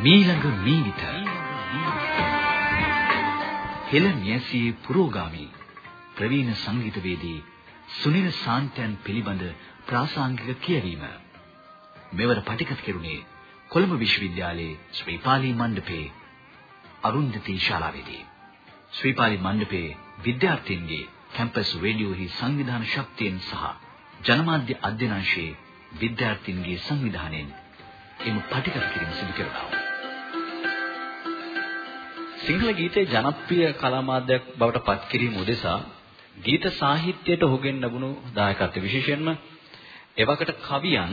මීළඟ මීවිත. හෙළ මියසියේ පුරෝගාමී ප්‍රවීණ සංගීතවේදී සුනිල් සාන්තයන් පිළිබඳ ප්‍රාසංගික කියවීම. මෙවර පටිගත කෙරුණේ කොළඹ විශ්වවිද්‍යාලයේ ශ්‍රීපාලි මණ්ඩපේ අරුන්දති ශාලාවේදී. ශ්‍රීපාලි මණ්ඩපේ විද්‍යාර්ථීන්ගේ කැම්පස් රේඩියෝහි සංවිධාන ශක්තියෙන් සහ ජනමාධ්‍ය අධ්‍යනාංශයේ විද්‍යාර්ථීන්ගේ සංවිධානයෙන් එම පටිගත කිරීම සිදු කෙරුණා. සිංහල ගීතයේ ජනප්‍රිය කලා මාධ්‍යයක් බවට පත් කිරීම උදෙසා ගීත සාහිත්‍යයට ඔහුගෙන් ලැබුණු දායකත්ව විශේෂයෙන්ම එවකට කවියන්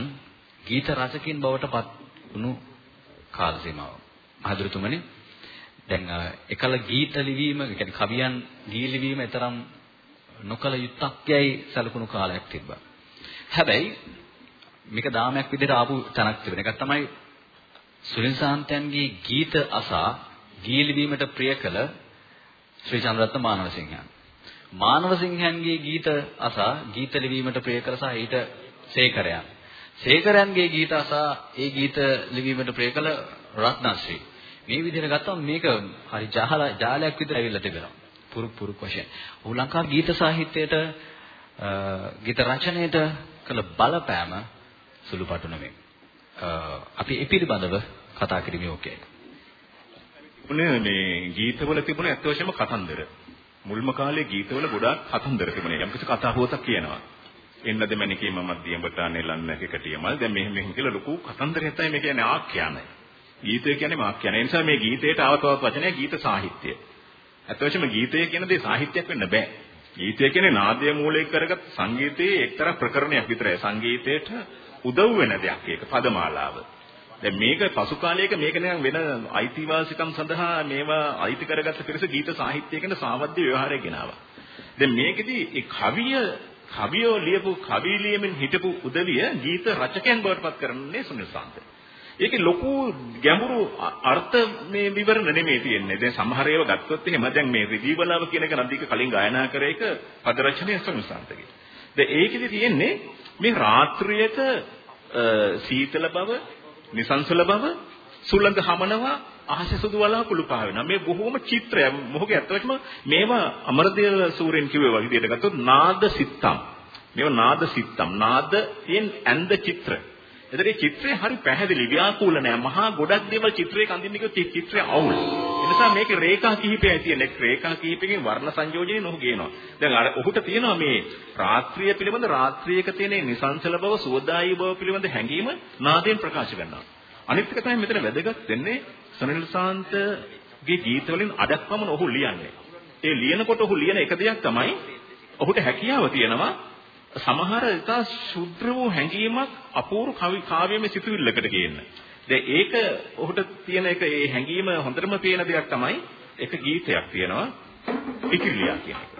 ගීත රචකින් බවට පත් වුණු කාල සීමාව. මහදුරතුමනි දැන් එකල ගීත ලිවීම, කියන්නේ කවියන් ගී ලිවීම තරම් නොකල යුත්තක් යයි සැලකුණු කාලයක් තිබ්බා. හැබැයි මේක දාමයක් විදිහට ආපු තැනක් තිබෙන එකක් තමයි සුනිල් සාන්තයන්ගේ ගීත අසා ගී ලිවීමට ප්‍රිය කළ ශ්‍රී චන්ද්‍රරත්න මානවසිංහයන්. මානවසිංහයන්ගේ ගීත අසා ගීත ලිවීමට ප්‍රිය කළ සහ ඊට සේකරයන්. සේකරයන්ගේ ගීත අසා ඒ ගීත ලිවීමට ප්‍රිය කළ රත්නශ්‍රී. මේ විදිහට ගත්තම මේක හරි ජාලයක් විදිහට ඇවිල්ලා තිබෙනවා. පුරු පුරු වශයෙන්. ඔහු ලංකා ගීත සාහිත්‍යයට ගීත රචනයට කළ බලපෑම සුළුපටු නෙමෙයි. අපි ඒ පිළිබඳව කතා කිරීමේ ඕකේ. උනේ මේ ගීතවල තිබුණ ඇත්ත වශයෙන්ම කතන්දර. මුල්ම කාලේ ගීතවල ගොඩාක් කතන්දර තිබුණේ. යම්කිසි කතා පුවතක් කියනවා. එන්නද මැනිකේ මම දියඹට අනෙලන්න එකටියමල් දැන් මෙහෙම මෙහෙම කියලා ලොකු කතන්දරයක් තමයි මේ කියන්නේ ආඛ්‍යානයි. ගීතය කියන්නේ ආඛ්‍යානයි. ඒ නිසා මේ ගීතයට ආවතවත් වචනය ගීත සාහිත්‍යය. අත්වශයෙන්ම ගීතය කියන දේ සාහිත්‍යයක් වෙන්න බෑ. ගීතය කියන්නේ නාදය මූලික කරගත් සංගීතයේ එක්තරා ප්‍රකරණයක් විතරයි. සංගීතයට උදව් වෙන දෙයක් ඒක පදමාලාව. දැන් මේක පසු කාලයක මේක නිකන් වෙන අයිතිවාසිකම් සඳහා මේවා අයිති කරගත්ත පිරිස ගීත සාහිත්‍ය කියන සාවද්‍ය ව්‍යවහාරය ගෙනාවා. දැන් මේකෙදි ඒ කවිය කවියෝ ලියපු කවි ලියමින් හිටපු උදවිය ගීත රචකයන් බවට පත් කරන්නේ සුනිල් සාන්තේ. ඒකේ ලොකු ගැඹුරු අර්ථ මේ විවරණ නෙමෙයි තියෙන්නේ. දැන් සමහර ඒවා ගත්තොත් එහෙම දැන් මේ රිදීවලාව කියන එක නදීක කලින් ගායනා කර එක පද රචනය සමුසන්තගේ. දැන් ඒකෙදි තියෙන්නේ මේ රාත්‍රියක සීතල බව, නිසංසල බව, සුළඟ හමනවා අහස සුදු වලාකුළු පාවෙනවා. මේ බොහෝම චිත්‍රයක්. මොහොගේ ඇත්තටම මේවා අමරදේව සූරෙන් කිව්වේ වගේ විදිහට ගත්තොත් නාද සිත්තම්. මේවා නාද සිත්තම්. නාදයෙන් ඇඳ චිත්‍ර. එතකොට මේ චිත්‍රය හරි පැහැදිලි ව්‍යාකූල නෑ. මහා ගොඩක් දේවල් චිත්‍රයක අඳින්න කිව්වොත් චිත්‍රය අවුල්. ඒ නිසා මේකේ රේඛා කිහිපයයි තියෙන්නේ. රේඛා කිහිපකින් වර්ණ සංයෝජනේ නොහු ගේනවා. දැන් අර ඔහුට තියෙනවා මේ රාත්‍රිය පිළිබඳ රාත්‍රියක තියෙන නිසංසල බව, සුවදායී බව පිළිබඳ හැඟීම නාදයෙන් ප්‍රකාශ කරනවා. අනිත් එක තමයි මෙතන වැදගත් වෙන්නේ සනිල් සාන්තගේ ගීතවලින් අඩක් පමණ ඔහු ලියන්නේ. ඒ ලියනකොට ඔහු ලියන එක දෙයක් තමයි ඔහුට හැකියාව තියෙනවා සමහර ඉතා ශුද්ධ වූ හැඟීමක් අපූර්ව කවි කාව්‍යමය සිතුවිල්ලකට ගේන්න. දැන් ඒක ඔහුට තියෙන එක ඒ හැඟීම හොඳටම පේන දෙයක් තමයි එක ගීතයක් තියෙනවා ඉකිරිලියා කියන එක.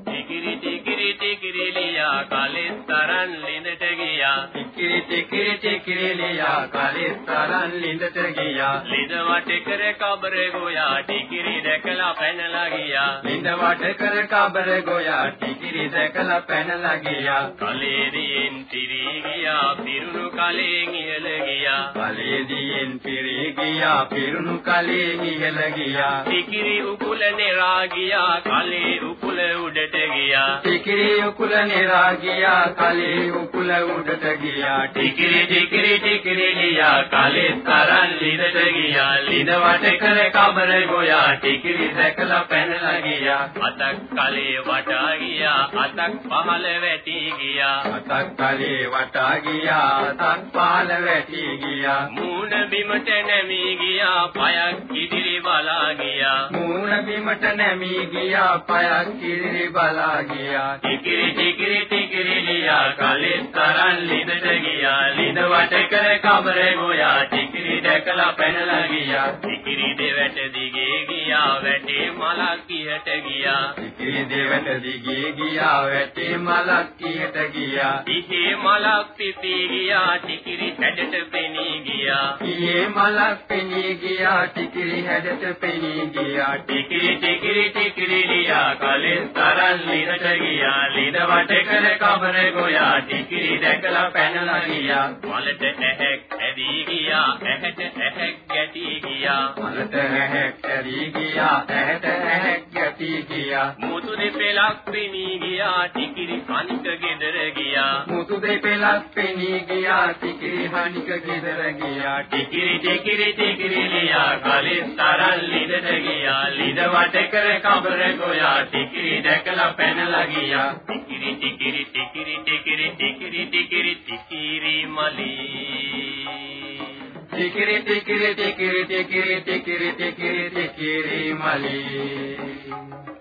ටිකිරි ටිකිරි ටිකිරිලියා කලෙස්තරන් ලිඳට ගියා ටිකිරි ටිකිරි ටිකිරිලියා කලෙස්තරන් ලිඳට ගියා. ලිඳ වට කර කබර ගෝයා ටිකිරි දැකලා පැනලා ගියා. ලිඳ වට කර කබර ගෝයා ටිකිරි දැකලා පැනලා ගියා. කලේදීන් පිරි ගියා පිරුණු කලෙන් ඉහළ ගියා. කලේදීන් පිරි ගියා පිරුණු කලෙන් ඉහළ ගියා. ටිකිරි උකුල නෙරා ගියා කලේ උකුල උඩට ගියා. ටිකිරි උකුල නෙරා ගියා කලේ උකුල උඩට ගියා ටිකිරි ටිකිරි ටිකිරි ගියා කලේ තරන් ලිඳට ගියා ලිඳ වට කර කබර ගෝයා ටිකිරි දැකලා පැනලා ගියා. අතක් කලේ වටා ගියා අතක් පහළ වැටි ගියා. අතක් කලේ වටා ගියා අතක් පහළ වැටි ගියා. මූණ බිමට නැමී ගියා පයක් ඉදිරි බලා ගියා. මූණ බිමට නැමී ගියා පයක් ඉදිරි බලා ගියා. ටිකිරි ටිකිරි ටිකිරි ලියා කලේ තරන් ලිඳට ගියා ලිඳ වට කර කබර ගෝයා ටිකිරි දැකලා පැනලා ගියා. ටිකිරි දෙවැට දිගේ ගියා වැටේ මලක් කියට ගියා. ටිකිරි දෙවැට දිගේ ගියා වැටේ මලක් කියට ගියා. ඉහේ මලක් පිපී ගියා ටිකිරි හැඩට පෙනී ගියා. ඉහේ මලක් පෙනී ගියා ටිකිරි හැඩට පෙනී ගියා. ටිකිරි ටිකිරි ටිකිරි ලියා කලෙන් තරන් ලිනට ගියා. ලින වට කර කබර ගෝයා ටිකිරි දැකලා පැනලා ගියා. මලට ඇහැක් ඇදී ගියා ඇහැට ඇහැක් ගැටී ගියා. අනත ඇහැක් ඇදී ගියා ඇහැට ඇහැක් ගැටී ගියා. මුතු දෙපෙලක් පිනී ගියා ටිකිරි කනික ගෙදර ගියා. මුතු දෙපෙලක් පිනී ගියා ටිකිරි හනික ගෙදර ගියා. ටිකිරි ටිකිරි ටිකිරි ලියා කලින් තරල් ලිදට ගියා. ලිද වට කර කබර ගෝයා ටිකිරි දැකලා පැනලා ගියා. ටිකිරි ටිකිරි ටිකිරි ටිකිරි ටිකිරි ටිකිරි ටිකිරි මලී ටිකිරි ටිකිරි ටිකිරි ටිකිරි ටිකිරි ටිකිරි ටිකිරි මලී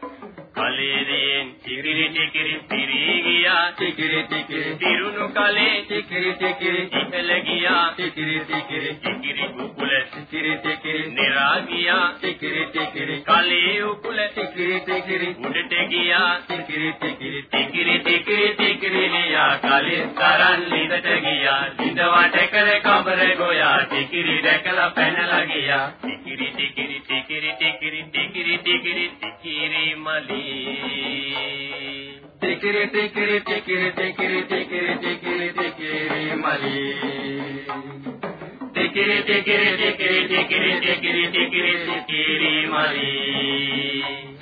කලේදීන් ටිකිරි ටිකිරි පිරී ගියා ටිකිරි ටිකිරි. තිරුණු කලේ ටිකිරි ටිකිරි. ඉහළ ගියා. ටිකිරි ටිකිරි. ටිකිරි කුකුල ටිකිරි ටිකිරි. නිරා ගියා. ටිකිරි ටිකිරි. කලේ උකුල ටිකිරි ටිකිරි. උඩට ගියා. ටිකිරි ටිකිරි. ටිකිරි ටිකිරි ටිකිරි ලියා. කලින් තරන් ලිඳට ගියා. ලිඳ වට කර කබර ගෝයා. ටිකිරි දැකලා පැනලා ගියා. ටිකිරි ටිකිරි ටිකිරි ටිකිරි ටිකිරි ටිකිරි. ටිකිරි මලී ටිකිරි ටිකිරි ටිකිරි ටිකිරි ටිකිරි ටිකිරි ටිකිරි මලී ටිකිරි ටිකිරි ටිකිරි ටිකිරි ටිකිරි ටිකිරි ටිකිරි මලී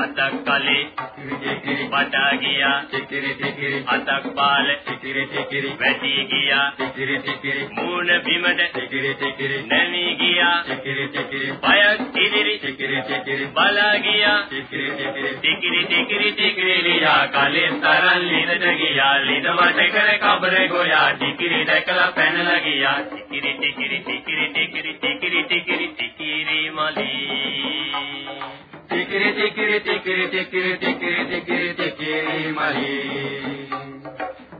අතක් කලේ ටිකිරි වටා ගියා ටිකිරි ටිකිරි අතක් පාල ටිකිරි ටිකිරි වැටි ගියා ටිකිරි ටිකිරි මූණ බිමට ටිකිරි ටිකිරි නැමී ගියා ටිකිරි ටිකිරි පයක් ඉදිරි ටිකිරි ටිකිරි බලා ගියා ටිකිරි ටිකිරි ටිකිරි ටිකිරි ටිකිරි ලියා කලින් තරන් ලිඳට ගියා ලිඳ වට කර කබර ගෝයා ටිකිරි දැකලා පැනලා ගියා ටිකිරි ටිකිරි ටිකිරි ටිකිරි ටිකිරි ටිකිරි ටිකිරි මලී ටිකිරි ටිකිරි ටිකිරි ටිකිරි ටිකිරි ටිකිරි ටිකිරි මලී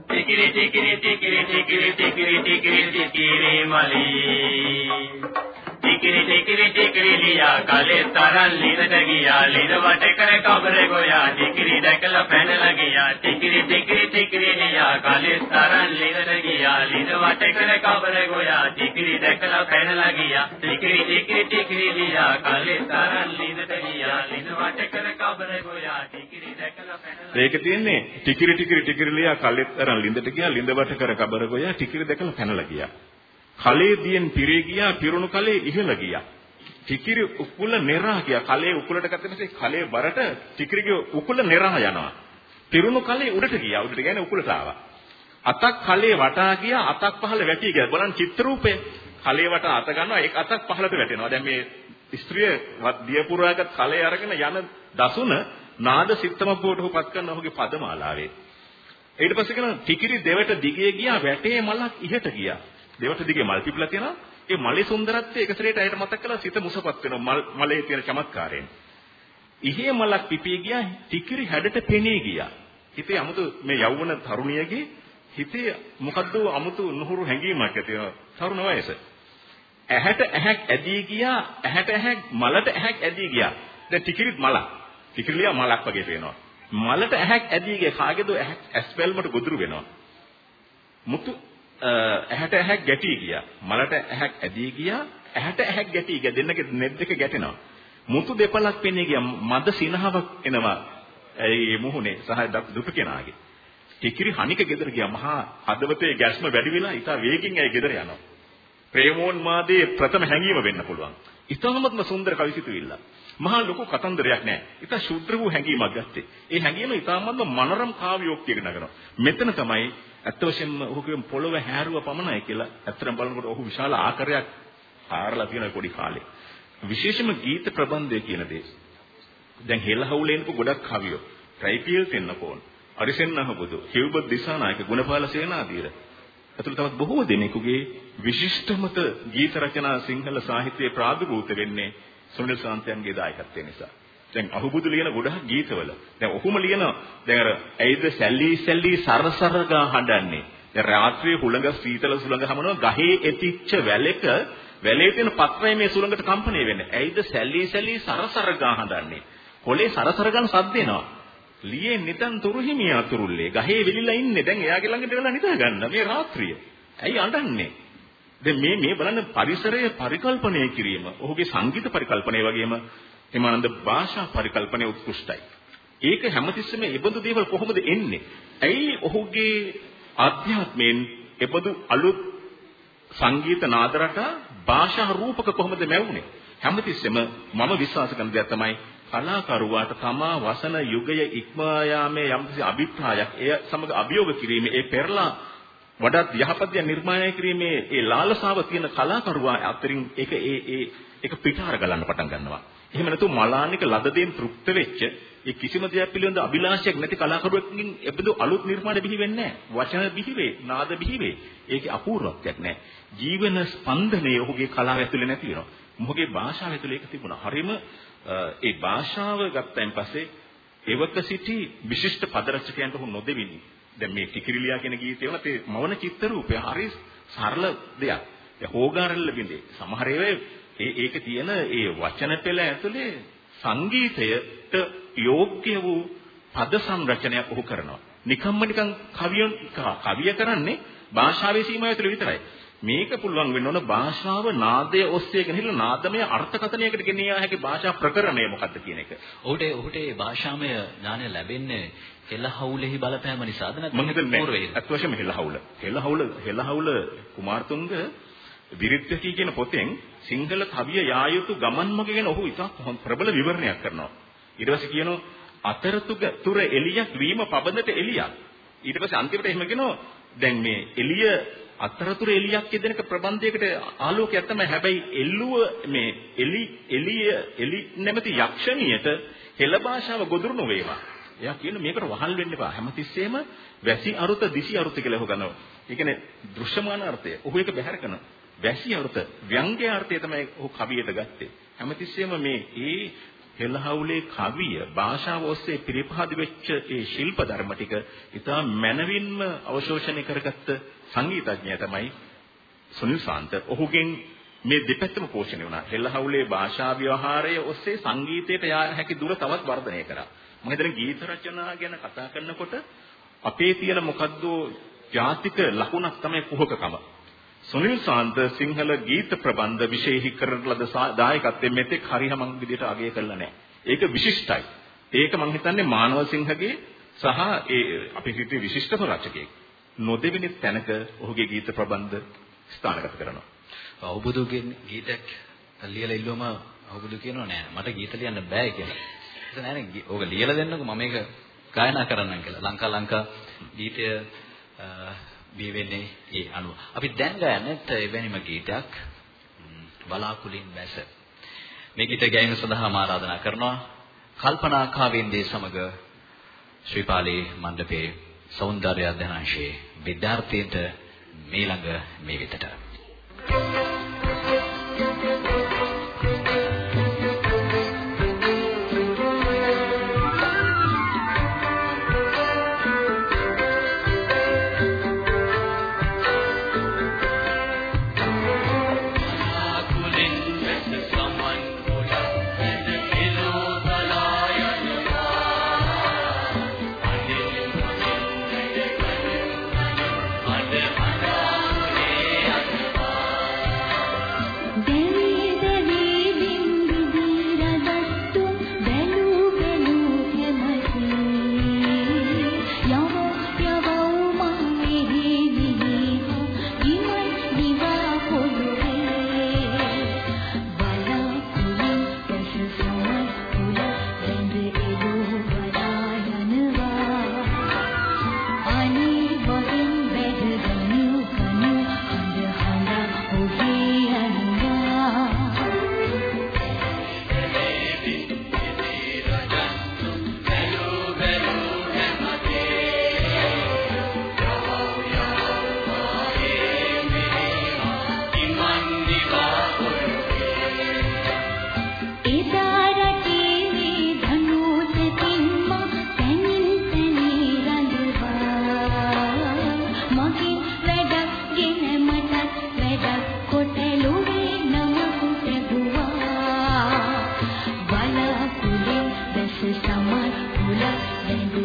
ටිකිරි ටිකිරි ටිකිරි ටිකිරි ටිකිරි ටිකිරි ටිකිරි මලී ටිකිරි ටිකිරි ටිකිරි ලියා කලේ තරන් ලිඳට ගියා. ලිඳ වට කර කබර ගෝයා. ටිකිරි දැකලා පැනලා ගියා. ටිකිරි ටිකිරි ටිකිරි ලියා කලේ තරන් ලිඳට ගියා. ලිඳ වට කර කබර ගෝයා. ටිකිරි දැකලා පැනලා ගියා. ටිකිරි ටිකිරි ටිකිරි ලියා කලේ තරන් ලිඳට ගියා. ලිඳ වට කර කබර ගෝයා. ටිකිරි දැකලා පැනලා ඒක තියෙන්නේ ටිකිරි ටිකිරි ටිකිරි ලියා කලෙත් අරන් ලිඳට ගියා. ලිඳ වට කර කබර ගෝයා. ටිකිරි දැකලා පැනලා ගියා. කලේ දියෙන් පිරේ ගියා පිරුණු කලේ ඉහළ ගියා. ටිකිරි උකුල නෙරා ගියා. කලේ උකුලට ගත්ත පස්සේ කලේ බරට ටිකිරිගේ උකුල නෙරා යනවා. පිරුණු කලේ උඩට ගියා. උඩට කියන්නේ උකුලට ආවා. අතක් කලේ වටා ගියා අතක් පහළ වැටි ගියා. බලන්න චිත්‍ර රූපය. කලේ වටා අත ගන්නවා ඒක අතක් පහළට වැටෙනවා. දැන් මේ ස්ත්‍රිය දිය පුරාගත් කලේ අරගෙන යන දසුන නාද සිත්තමපුවටපත් කරන ඔහුගේ පදමාලාවේ. ඊට පස්සේ කරන ටිකිරි දෙවට දිගේ ගියා වැටේ මලක් ඉහට ගියා. දෙවට දිගේ මල් පිපිලා තියෙනවා. ඒ මලේ සුන්දරත්වය එක සැරේට ඇයට මතක් කළා සිත මුසපත් වෙනවා මල් මලේ තියෙන චමත්කාරයෙන්. ඉහි මලක් පිපී ගියා ටිකිරි හැඩට පෙනී ගියා. හිතේ 아무තු මේ යෞවන තරුණියගේ හිතේ මොකද්ද 아무තු නුහුරු හැඟීමක් ඇති වෙනවා තරුණ වයස. ඇහැට ඇහැක් ඇදී ගියා ඇහැට ඇහැක් මලට ඇහැක් ඇදී ගියා. දැන් ටිකිරිත් මලක්. ටිකිරිලිය මලක් වගේ පේනවා. මලට ඇහැක් ඇදී ගිය කාගේද ඇස් වැල්මට ගොදුරු වෙනවා. මුතු ඇහැට ඇහැක් ගැටී ගියා. මලට ඇහැක් ඇදී ගියා. ඇහැට ඇහැක් ගැටී ගියා. දෙන්නගේ නෙත් දෙක ගැටෙනවා. මුතු දෙපලක් පෙනී ගියා. මද සිනහවක් එනවා. ඒ මුහුණේ සහ දුටු කෙනාගේ. ටිකිරි හනික ගෙදර ගියා. මහා හදවතේ ගැස්ම වැඩි වෙලා ඊට වේගින් ඇයි ගෙදර යනවා. ප්‍රේමෝන්මාදයේ ප්‍රථම හැඟීම වෙන්න පුළුවන්. ඊටමත්ම සුන්දර කවිසිතුවිල්ල. මහා ලොකු කතන්දරයක් නෑ. ඊට ශුද්ධ වූ හැඟීමක් ගත්තේ. ඒ හැඟීම ඊටමත්ම මනරම් කාව්‍යෝක්තියක නගනවා. මෙතන තමයි ඇත්ත වශයෙන්ම ඔහුගේ පොළව හැරුව පමණයි කියලා ඇත්තටම බලනකොට ඔහු විශාල ආකාරයක් හාරලා තියෙන පොඩි කාලේ. විශේෂම ගීත ප්‍රබන්ධය කියන දේ. දැන් හෙළහවුලෙන්පු ගොඩක් කවියෝ. ට්‍රයිපීල් තෙන්නකෝන්. අරිසෙන්නහ බුදු. හිව්බත් දිසානායක ගුණපාල සේනාධීර. අතුල තවත් බොහෝ දෙනෙකුගේ විශිෂ්ටමත ගීත රචනා සිංහල සාහිත්‍යයේ ප්‍රාදුර්භූත වෙන්නේ සුනිල් සාන්තයන්ගේ දායකත්වය නිසා. දැන් අහුබුදු ලියන ගොඩක් ගීතවල දැන් ඔහුම ලියන දැන් අර ඇයිද සැල්ලි සැල්ලි සරසර ගා හඬන්නේ. දැන් රාත්‍රියේ හුළඟ සීතල සුළඟ හමනවා ගහේ එතිච්ච වැලක වැලේ තියෙන පත්‍රය මේ සුළඟට කම්පණය වෙන්නේ. ඇයිද සැල්ලි සැල්ලි සරසර ගා හඬන්නේ. කොලේ සරසර ගන්න සද්ද එනවා. ලියේ නිතන් තුරුහිමිය අතුරුල්ලේ ගහේ වෙලිලා ඉන්නේ. දැන් එයාගේ ළඟට වෙලා නිදා ගන්න මේ රාත්‍රිය. ඇයි අඬන්නේ? දැන් මේ මේ බලන්න පරිසරය පරිකල්පනය කිරීම. ඔහුගේ සංගීත පරිකල්පනය වගේම හිමානන්ද භාෂා පරිකල්පනය උත්කෘෂ්ටයි. ඒක හැමතිස්සෙම ඒබඳු දේවල් කොහොමද එන්නේ? ඇයි ඔහුගේ ආධ්‍යාත්මයෙන් ඒබඳු අලුත් සංගීත නාද රටා භාෂා රූපක කොහොමද මැවුනේ? හැමතිස්සෙම මම විශ්වාස කරන දෙයක් තමයි කලාකරුවාට තමා වසන යුගය ඉක්මවා යාමේ යම්කිසි අභිප්‍රායක් එය සමග අභියෝග කිරීමේ ඒ පෙරලා වඩාත් යහපත් දේ නිර්මාණය කිරීමේ ඒ ලාලසාව තියෙන කලාකරුවා අතරින් ඒක ඒ ඒ ඒක පිටාර ගලන්න පටන් ගන්නවා. එහෙම නැතු මලානික ලද දෙයින් තෘප්ත වෙච්ච ඒ කිසිම දෙයක් පිළිබඳ අභිලාෂයක් නැති කලාකරුවෙක්ගෙන් එබඳු අලුත් නිර්මාණ බිහි වෙන්නේ නැහැ. වචන බිහි වේ, නාද බිහි වේ. ඒකේ අපූර්වත්වයක් නැහැ. ජීවන ස්පන්දනය ඔහුගේ කලාව ඇතුලේ නැති වෙනවා. මොහුගේ භාෂාව ඇතුලේ ඒක තිබුණා. හරිම ඒ භාෂාව ගත්තයින් පස්සේ එවක සිටි විශිෂ්ට පද රචකයන්ට ඔහු නොදෙවිනි. දැන් මේ කිකිරිලියා කියන ගීතය වුණත් ඒ මවන චිත්‍ර රූපය හරි සරල දෙයක්. ඒ හෝගාරල්ල බින්දේ. සමහර ඒවා ඒ ඒක තියෙන ඒ වචන පෙළ ඇතුලේ සංගීතයට යෝග්‍ය වූ පද සංරචනයක් ඔහු කරනවා. නිකම්ම නිකන් කවිය කවිය කරන්නේ භාෂාවේ සීමාව ඇතුළේ විතරයි. මේක පුළුවන් වෙන්න ඕන භාෂාව නාදය ඔස්සේ ගෙනහිලා නාදමය අර්ථකථනයකට ගෙනියා හැකි භාෂා ප්‍රකරණය මොකක්ද කියන එක. ඔහුට ඔහුට මේ භාෂාමය ඥානය ලැබෙන්නේ හෙළහවුලෙහි බලපෑම නිසාද නැත්නම් මම හිතන්නේ අත් වශයෙන්ම හෙළහවුල. හෙළහවුල හෙළහවුල කුමාරතුංග විරිත්‍ති කියන පොතෙන් සිංහල කවිය යා යුතු ගමන් මග ගැන ඔහු ඉතා ප්‍රබල විවරණයක් කරනවා. ඊට පස්සේ කියනවා අතරතුග තුර එළියක් වීම පබඳට එළියක්. ඊට පස්සේ අන්තිමට එහෙම කියනවා දැන් මේ එළිය අතරතුර එළියක් කියදෙනක ප්‍රබන්ධයකට ආලෝකයක් තමයි. හැබැයි එල්ලුව මේ එලි එළිය එලි නැමැති යක්ෂණියට හෙළ භාෂාව ගොදුරු නොවේවා. එයා කියන මේකට වහල් වෙන්න එපා. හැමතිස්සෙම වැසි අරුත දිසි අරුත කියලා හො ගන්නවා. ඒ කියන්නේ දෘශ්‍යමාන අර්ථය. ඔහු ඒක බැහැර කරනවා. වැසි අර්ථ ව්‍යංගය අර්ථය තමයි ඔහු කවියට ගත්තේ. හැමතිස්සෙම මේ ඒ හෙළහවුලේ කවිය භාෂාව ඔස්සේ පිරිපහදි වෙච්ච ඒ ශිල්ප ධර්ම ටික ඉතා මනවින්ම අවශෝෂණය කරගත්ත සංගීතඥයා තමයි සුනිල් සාන්ත. ඔහුගෙන් මේ දෙපැත්තම පෝෂණය වුණා. හෙළහවුලේ භාෂා ව්‍යවහාරය ඔස්සේ සංගීතයට යා හැකි දුර තවත් වර්ධනය කරා. මම හිතන්නේ ගීත රචනා ගැන කතා කරනකොට අපේ තියෙන මොකද්ද ජාතික ලකුණක් තමයි කුහකකම. සුනිල් සාන්ත සිංහල ගීත ප්‍රබන්ධ විශේෂී කරන ලද දායකත්වයෙන් මෙතෙක් හරියම විදිහට අගය කළා නැහැ. ඒක විශිෂ්ටයි. ඒක මම හිතන්නේ මානව සිංහගේ සහ ඒ අපි හිතේ විශිෂ්ටම රචකයෙක්. නොදෙවෙනි තැනක ඔහුගේ ගීත ප්‍රබන්ධ ස්ථානගත කරනවා. අවබුදුගේ ගීතයක් ලියලා ඉල්ලුවම අවබුදු කියනවා නෑ මට ගීත ලියන්න බෑ කියලා. ඒක නෑනේ ඕක ලියලා දෙන්නකෝ මම මේක ගායනා කරන්නම් කියලා. ලංකා ලංකා ගීතය බිහි වෙන්නේ ඒ අනුව. අපි දැන් ගයන්නත් එවැනිම ගීතයක් බලාකුලින් වැස. මේ ගීත ගැයීම සඳහා මා ආරාධනා කරනවා කල්පනා කාවෙන්දේ සමග ශ්‍රීපාලී මණ්ඩපයේ සෞන්දර්ය අධ්‍යනාංශයේ විද්‍යාර්ථීන්ට මේ ළඟ මේ වෙතට. Thank you.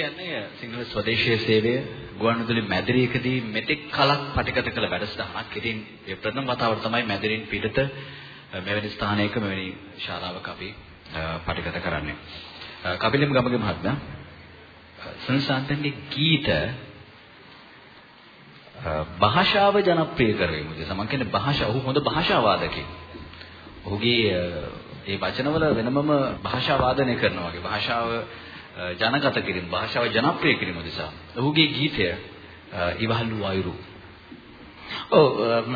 කියන්නේ සිංහල ස්වදේශීය සේවය ගුවන්විදුලි මැදිරියකදී මෙතෙක් කලක් පටිගත කළ වැඩසටහනක්. ඉතින් ඒ ප්‍රථම වතාවට තමයි මැදිරින් පිටත මෙවැනි ස්ථානයක මෙවැනි ශාලාවක අපි පටිගත කරන්නේ. කපිලම් ගමගේ මහත්මයා සංසාන්තන්ගේ ගීත භාෂාව ජනප්‍රිය කරවීම උදෙසා මම කියන්නේ භාෂා ඔහු හොඳ භාෂා වාදකයෙක්. ඔහුගේ ඒ වචනවල වෙනමම භාෂා වාදනය කරනවා වගේ භාෂාව ජනගත කිරීම භාෂාව ජනප්‍රිය කිරීම උදෙසා ඔහුගේ ගීතය ඉවහල් වූ අයුරු ඔව්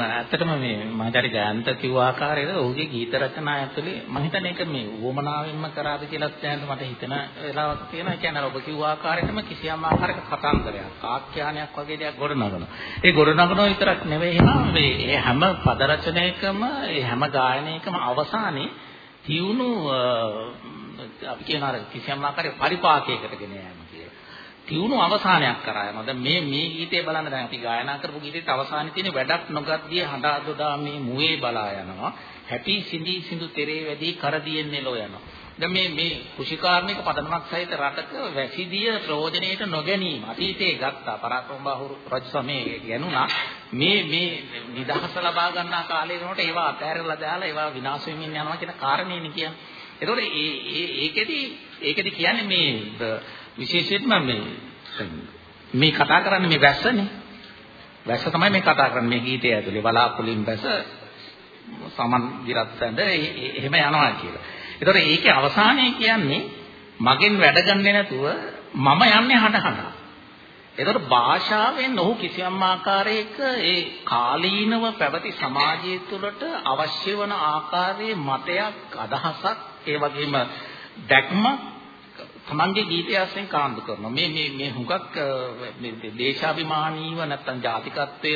ඇත්තටම මේ මහාචාර්ය ජයන්ත කිව්ව ආකාරයට ඔහුගේ ගීත රචනා ඇතුලේ මම හිතන්නේ ඒක මේ වොමනාවෙන්ම කරාද කියලා දැනට මට හිතෙන වෙලාවක් තියෙනවා. ඒ කියන්නේ ඔබ කිව්ව ආකාරයටම කිසියම් ආකාරයක කතන්දරයක්, ආඛ්‍යානයක් වගේ දෙයක් ගොඩනගනවා. ඒ ගොඩනගනවා විතරක් නෙවෙයි මේ හැම පද රචනයකම, ඒ හැම ගායනයකම අවසානයේ තියුණු අපි කියන අර කිසියම් ආකාරයක පරිපාකයකට ගෙන යෑම කියලා. තියුණු අවසානයක් කරා යනවා. දැන් මේ මේ ගීතේ බලන්න දැන් අපි ගායනා කරපු ගීතේත් අවසානයේ තියෙන වැඩක් නොගත්දී හඬා දොඩා මේ මුවේ බලා යනවා. හැපි සිඳි සිඳු තෙරේ වැඩි කරදියෙන් නෙලෝ යනවා. දැන් මේ මේ කුෂිකාර්මික පදනමක් සහිත රටක වැසිදිය ප්‍රයෝජනයට නොගැනීම අතීතයේ ගත්තා පරාක්‍රම බාහුරු රජ සමයේ ගනුණා මේ මේ නිදහස ලබා ගන්නා කාලේ වෙනකොට ඒවා අතහැරලා දාලා ඒවා විනාශ වෙමින් යනවා කියන කාරණේනේ කියන්නේ. ඒතකොට ඒ ඒ ඒකෙදි ඒකෙදි කියන්නේ මේ විශේෂයෙන්ම මේ මේ කතා කරන්නේ මේ වැස්සනේ. වැස්ස තමයි මේ කතා කරන්නේ මේ ගීතය ඇතුලේ බලාපොලින් වැස්ස සමන් විරත්සඳ එහෙම යනවා කියලා. ඒතකොට ඒකේ අවසානයේ කියන්නේ මගෙන් වැඩ ගන්නේ නැතුව මම යන්නේ හඬ හඬ. ඒතකොට භාෂාවෙන් ඔහු කිසියම් ආකාරයක ඒ කාලීනව පැවති සමාජය තුළට අවශ්‍ය වන ආකාරයේ මතයක් අදහසක් ඒ වගේම දැක්මක් තමන්ගේ ගීතය අස්සෙන් කාන්දු කරනවා. මේ මේ මේ හුඟක් මේ දේශාභිමානීව නැත්තම් ජාතිකත්වය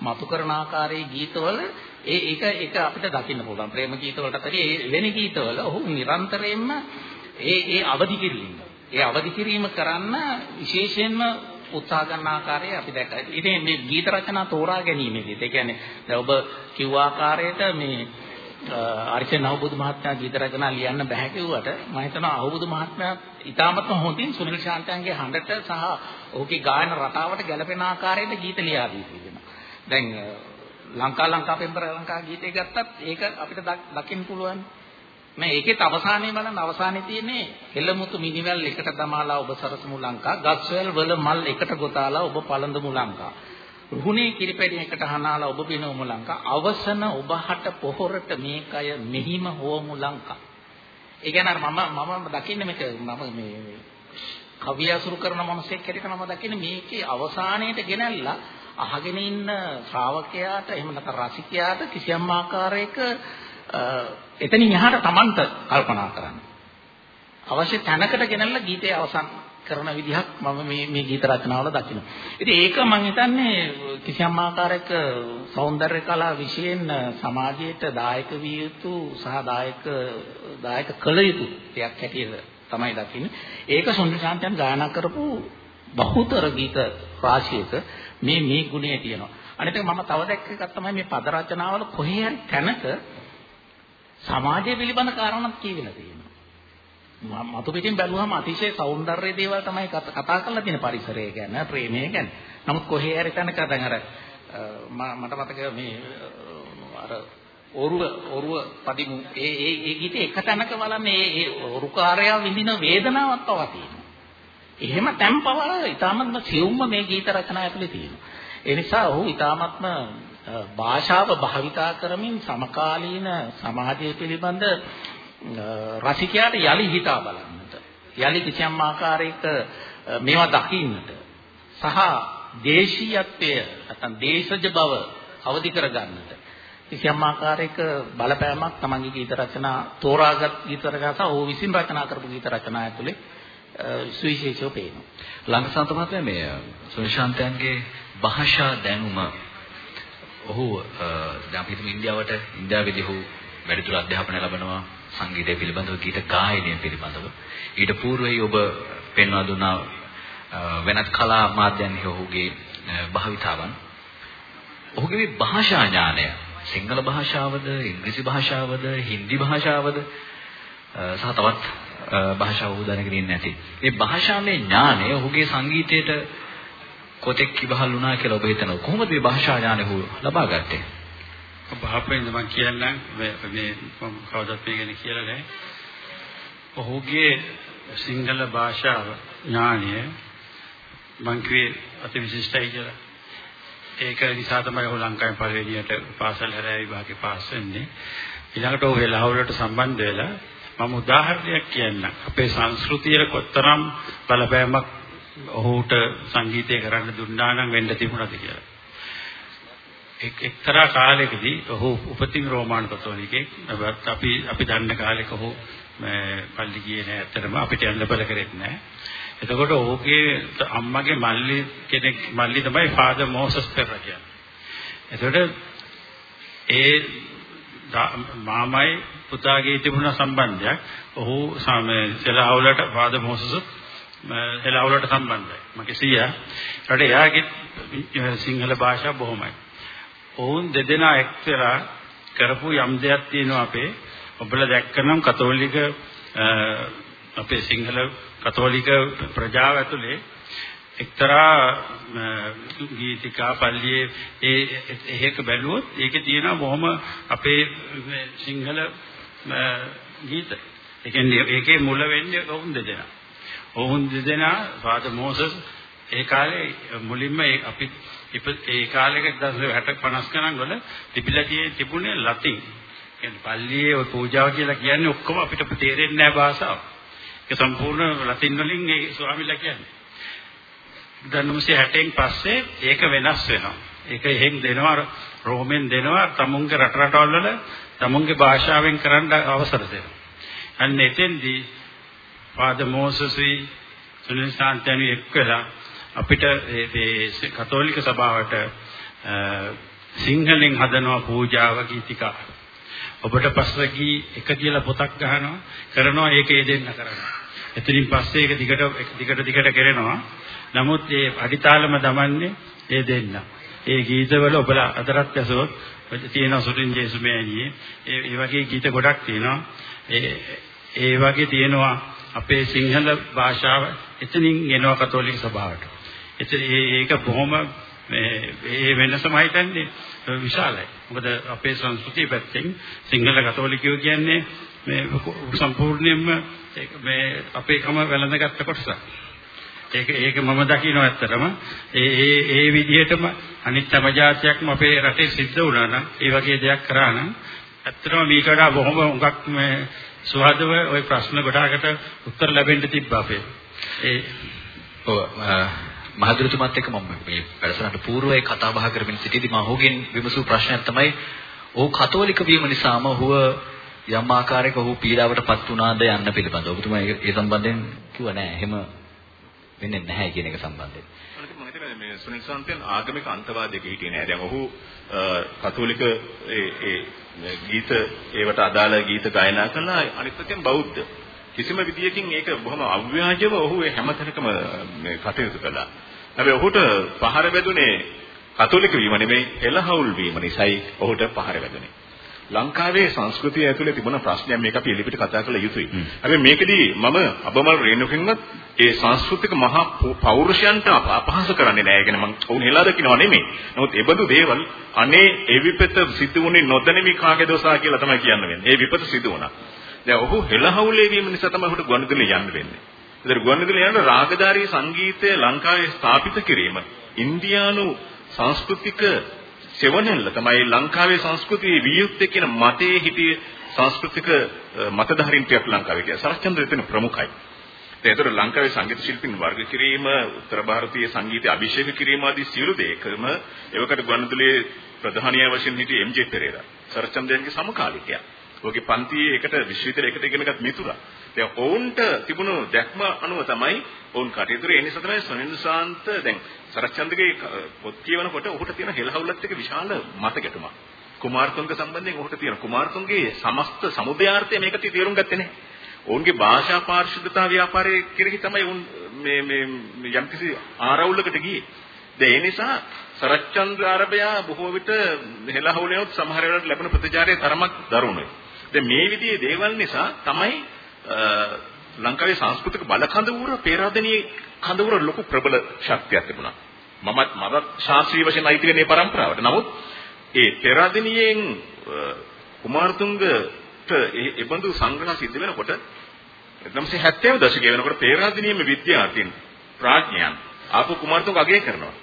මතු කරන ආකාරයේ ගීතවල ඒ ඒක ඒක අපිට දකින්න පුළුවන්. ප්‍රේම ගීතවලට ඇතරේ වෙන ගීතවල ඔහු නිරන්තරයෙන්ම ඒ ඒ අවදි කිරීම. ඒ අවදි කිරීම කරන්න විශේෂයෙන්ම උත්සාහ ගන්න ආකාරය අපි දැක්කා. ඉතින් මේ ගීත රචනා තෝරා ගැනීමේදී ඒ කියන්නේ දැන් ඔබ කිව්ව ආකාරයට මේ අරිසේ නවබුදු මහත්මයා ගීත රචනා ලියන්න බෑ කිව්වට මම හිතනවා අවබුදු මහත්මයා ඉතාමත්ම හොඳින් සුනිල් ශාන්තයන්ගේ හඬට සහ ඔහුගේ ගායන රටාවට ගැලපෙන ආකාරයට ගීත ලියා දී තිබෙනවා. දැන් ලංකා ලංකා පෙම්බර ලංකා ගීතය ගත්තත් ඒක අපිට දකින්න පුළුවන්. මේ ඒකෙත් අවසානයේ බලන්න අවසානයේ තියෙන්නේ එළමුතු මිනිවැල් එකට දමාලා ඔබ සරසමු ලංකා ගස්වැල් වල මල් එකට ගොතාලා ඔබ පළඳමු ලංකා රුහුණේ කිරිපැණි එකට හනාලා ඔබ පිනවමු ලංකා අවසන ඔබහට පොහොරට මේකය මෙහිම හොවමු ලංකා ඒ කියන්නේ මම මම දකින්නේ මේක මම මේ කවිය අසුරු කරන මනසෙක් හැටියට මම දකින්නේ මේකේ අවසානයේට ගෙනල්ලා අහගෙන ඉන්න ශ්‍රාවකයාට එහෙම නැත්නම් රසිකයාට කිසියම් ආකාරයක එතනින් එහාට Tamanට කල්පනා කරන්න. අවශ්‍ය තැනකට ගෙනල්ලා ගීතය අවසන් කරන විදිහක් මම මේ මේ ගීත රචනාවල දකිනවා. ඉතින් ඒක මම හිතන්නේ කිසියම් ආකාරයක సౌందර්ය කලා විශේෂයෙන් සමාජයට දායක විය යුතු සහ දායක දායක කළ යුතු දෙයක් හැටියට තමයි දකින්නේ. ඒක සුන්දර ශාන්තයන් ගායනා කරපු බහුතර ගීත රාශියක මේ මේ ගුණය තියෙනවා. අනිත් එක මම තව දැක්ක එකක් තමයි මේ පද රචනාවල කොහේ හරි තැනක සමාජය පිළිබඳ කාරණාවක් කියවිලා තියෙනවා. මතු පිටින් බැලුවම අතිශය సౌందර්ය දේවල් තමයි කතා කරලා තියෙන පරිසරය ගැන, ප්‍රේමය ගැන. නමුත් කොහේ හරි තැනක දැන් අර මට මතක මේ අර ඔරුව ඔරුව පදිමු ඒ ඒ ඒ ගීතේ එක තැනක බලන්නේ ඒ ඔරුකාරයා විඳින වේදනාවක් පවා තියෙනවා. එහෙම තැම්පවල ඊටමත්ම සියුම්ම මේ ගීත රචනා ඇතුලේ තියෙනවා. ඒ නිසා ඔහු ඊටමත්ම භාෂාව භාවිතා කරමින් සමකාලීන සමාජය පිළිබඳ රසිකයාට යලි හිතා බලන්නට. යලි කිසියම් ආකාරයක මේවා දකින්නට. සහ දේශීයත්වය නැත්නම් දේශජ බව අවදි කරගන්නට. කිසියම් ආකාරයක බලපෑමක් තමන්ගේ ගීත රචනා තෝරාගත් ගීත රචනා සහ ඔහු විසින් රචනා කරපු ගීත රචනා ඇතුලේ සුවිශේෂව පේනවා. ලංකසන්ත මහත්මයා මේ සුනිශාන්තයන්ගේ භාෂා දැනුම ඔහු දැන් අපි හිතමු ඉන්දියාවට ඉන්දියාවේදී ඔහු වැඩිදුර අධ්‍යාපනය ලබනවා. සංගීතය පිළිබඳව ගීත ගායනය පිළිබඳව ඊට పూర్වයේ ඔබ පෙන්වා දුන්නා වෙනත් කලා මාධ්‍යයන්හි ඔහුගේ භාවිතාවන් ඔහුගේ මේ භාෂා ඥානය සිංහල භාෂාවද ඉංග්‍රීසි භාෂාවද හින්දි භාෂාවද සහ තවත් භාෂාව ඔහු දැනගෙන ඉන්නේ නැති. ඒ භාෂාවේ ඥානය ඔහුගේ සංගීතයට කොතෙක් ඉබහල් වුණා කියලා ඔබ හිතනවා. කොහොමද මේ භාෂා ඥානය ඔහු ලබා ගත්තේ? බාපෙන් මම කියන්නම් මේ මම කවදාවත් මේ ගැන කියලා නැහැ. ඔහුගේ සිංහල භාෂාව ඥානය මං කිව්වේ අති විශිෂ්ටයි කියලා. ඒක නිසා තමයි ඔහු ලංකාවේ පළවෙනියට පාසල් හැරෑ විභාගේ පාස් වෙන්නේ. ඊළඟට ඔහු වෙලාවලට සම්බන්ධ වෙලා මම උදාහරණයක් කියන්නම්. අපේ සංස්කෘතියේ කොතරම් බලපෑමක් ඔහුට සංගීතය කරන්න දුන්නා නම් වෙන්න තිබුණාද කියලා. එක්තරා කාලයකදී ඔහු උපතින් රෝමාන කතෝලිකෙක්. අපි අපි දන්න කාලෙක ඔහු පල්ලි ගියේ නෑ ඇත්තටම අපිට යන්න බල කරෙත් නෑ. එතකොට ඔහුගේ අම්මගේ මල්ලි කෙනෙක් මල්ලි තමයි ෆාදර් මොසස් පෙරරා කියන්නේ. එතකොට ඒ මාමයි පුතාගේ තිබුණ සම්බන්ධයක් ඔහු සෙලාවලට ෆාදර් මොසස් සෙලාවලට සම්බන්ධයි. මගේ සීයා. ඒකට එයාගේ සිංහල භාෂාව බොහොමයි. ඔවුන් දෙදෙනා එක්තරා කරපු යම් දෙයක් තියෙනවා අපේ ඔබලා දැක්කනම් කතෝලික අපේ සිංහල කතෝලික ප්‍රජාව ඇතුලේ එක්තරා ගීතිකා පල්ලියේ ඒ එහෙක බැලුවොත් ඒකේ තියෙනවා බොහොම අපේ සිංහල ගීත. ඒ කියන්නේ ඒකේ මුල වෙන්නේ ඔවුන් දෙදෙනා. ඔවුන් දෙදෙනා ෆාදර් මොසස් ඒ කාලේ මුලින්ම අපි ඒ කාලෙක 1960 50 ගණන් වල තිබිලා තිබුණේ ලතින්. කියන්නේ පල්ලියේ ඔය පූජාව කියලා කියන්නේ ඔක්කොම අපිට තේරෙන්නේ නැහැ භාෂාව. ඒක සම්පූර්ණ ලතින් වලින් ඒ ස්වාමීලා කියන්නේ. 1960න් පස්සේ ඒක වෙනස් වෙනවා. ඒක එහෙන් දෙනවා රෝමෙන් දෙනවා තමුන්ගේ රට රටවල් වල තමුන්ගේ භාෂාවෙන් කරන්න අවසර දෙනවා. අන්න එතෙන්දී ෆාදර් මොසස්වි සුනිල් සාන්තනි එක්කලා අපිට මේ කතෝලික සභාවට සිංහලෙන් හදනවා පූජාව ගීතිකා ඔබට පස්වගී එක කියලා පොතක් ගහනවා කරනවා ඒකේ දෙන්න කරනවා. එතනින් පස්සේ ඒක දිගට දිගට දිගට කරනවා. නමුත් ඒ අඩිතාලම දමන්නේ ඒ දෙන්න. ඒ ගීතවල ඔබලා අදටත් ඇසුවොත් තියෙන සුරින් ජේසුමෑණියේ ඒ ඒ වගේ ගීත ගොඩක් තියෙනවා. ඒ ඒ වගේ තියෙනවා අපේ සිංහල භාෂාව එතනින් එනවා කතෝලික සභාවට. ඒක බොහොම මේ ඒ වෙනසම හිතන්නේ විශාලයි. මොකද අපේ සංස්කෘතිය පැත්තෙන් සිංහල කතෝලිකයෝ කියන්නේ මේ සම්පූර්ණයෙන්ම මේ අපේකම වැළඳගත්ත කොටසක්. ඒක ඒක මම දකිනවා ඇත්තටම ඒ ඒ ඒ විදිහටම අනිත් තම જાතියක්ම අපේ රටේ සිද්ධ වුණා නම් ඒ වගේ දෙයක් කරා නම් ඇත්තටම මේකට වඩා බොහොම හුඟක් මේ සුහදව ওই ප්‍රශ්න ගොඩාකට උත්තර ලැබෙන්න තිබ්බා අපේ ඒ ඔව් මහදුරතුමත් එක්ක මම මේ වැඩසටහනට పూర్වයේ කතා බහ කරමින් සිටියදී මම ඔහුගෙන් විමසූ ප්‍රශ්නයක් තමයි ඔහු කතෝලික වීම නිසාම ඔහුව යම් ආකාරයක ඔහු පීඩාවටපත් වුණාද යන්න පිළිබඳව. ඔබතුමා ඒ සම්බන්ධයෙන් කිව්වා නෑ. එහෙම වෙන්නේ නැහැ කියන එක සම්බන්ධයෙන්. මම හිතන්නේ මේ සුනිල් සන්තයන් ආගමික අන්තවාදයක හිටියේ නෑ. දැන් ඔහු කතෝලික ඒ ඒ ගීත ඒවට අදාළ ගීත ගායනා කළා අනිත් පැත්තෙන් බෞද්ධ. කිසිම විදියකින් ඒක බොහොම අව්‍යාජව ඔහු හැමතැනකම මේ කටයුතු කළා. හැබැයි ඔහුට පහර වැදුනේ කතෝලික වීම නෙමෙයි එළහවුල් වීම නිසායි ඔහුට පහර වැදුනේ. ලංකාවේ සංස්කෘතිය ඇතුලේ තිබුණ ප්‍රශ්නයක් මේක අපි එලිපිට කතා කළ යුතුයි. හැබැයි මේකෙදී මම අබමල් රේණුකින්වත් ඒ සංස්කෘතික මහා පෞරුෂයන්ට අපහාස කරන්නේ නැහැ. ඒ කියන්නේ මම කවුරු හෙලා දකින්නව නෙමෙයි. නමුත් ඒ බඳු දේවල් අනේ ඒ විපත සිද්ධ වුණේ නොදැනීමේ කාගේ දෝෂා කියලා තමයි කියන්න වෙන්නේ. ඒ විපත සිදු වුණා. දැන් ඔහු හෙළහවුලේ වීම නිසා තමයි ඔහුට ගුවන්විදුලිය යන්න වෙන්නේ. ඒතර ගුවන්විදුලිය යන රාගධාරී සංගීතය ලංකාවේ ස්ථාපිත කිරීම ඉන්දියානු සංස්කෘතික සෙවණැල්ල තමයි ලංකාවේ සංස්කෘතියේ වියුක්තේ කියන මතයේ හිටිය සංස්කෘතික මතධාරීන් ටිකක් ලංකාවේ කියලා. සරච්චන්ද්‍ර එතන ප්‍රමුඛයි. ඒතර ලංකාවේ සංගීත ශිල්පීන් වර්ග කිරීම, උත්තර භාරතීය සංගීතය අභිෂේක කිරීම ආදී සියලු දේකම එවකට ගුවන්විදුලියේ ප්‍රධානියා වශයෙන් හිටිය එම්.ජේ පෙරේරා. සරච්චන්ද්‍රයන්ගේ සමකාලිකයා. ඔහුගේ පන්තියේ එකට විශ්වවිද්‍යාලය එකට ඉගෙනගත් මිතුරා. දැන් ඔවුන්ට තිබුණු දැක්ම අනුව තමයි ඔවුන් කටයුතු කරේ. ඒ නිසා තමයි සුනිල් ශාන්ත දැන් සරච්චන්දගේ පොත් කියවනකොට ඔහුට තියෙන හෙළහවුලත් එක්ක විශාල මත ගැටුමක්. කුමාරතුංග සම්බන්ධයෙන් ඔහුට තියෙන කුමාරතුංගේ සමස්ත සමුදයාර්ථය මේකට තේරුම් ගත්තේ නැහැ. ඔවුන්ගේ භාෂා පාරිශුද්ධතා ව්‍යාපාරයේ කෙරෙහි තමයි ඔවුන් මේ මේ යම්කිසි ආරවුලකට ගියේ. දැන් ඒ නිසා සරච්චන්ද්‍ර ආරබයා බොහෝ විට හෙළහවුලෙනොත් සමහර වෙලාවට ලැබෙන ප්‍රතිචාරයේ තරමක් දරුණුයි. දැන් මේ විදිහේ දේවල් නිසා තමයි ලංකාවේ සංස්කෘතික බල කඳවුර පේරාදෙණියේ කඳවුර ලොකු ප්‍රබල ශක්තියක් තිබුණා. මමත් මමත් ශාස්ත්‍රීය වශයෙන් අයිති වෙන්නේ පරම්පරාවට. නමුත් ඒ පේරාදෙණියෙන් කුමාරතුංගට ඒ බඳු සංග්‍රහ සිද්ධ වෙනකොට 1970 දශකයේ වෙනකොට පේරාදෙණියේම විද්‍යාර්ථීන් ප්‍රඥයන් ආපු කුමාරතුංග අගය කරනවා.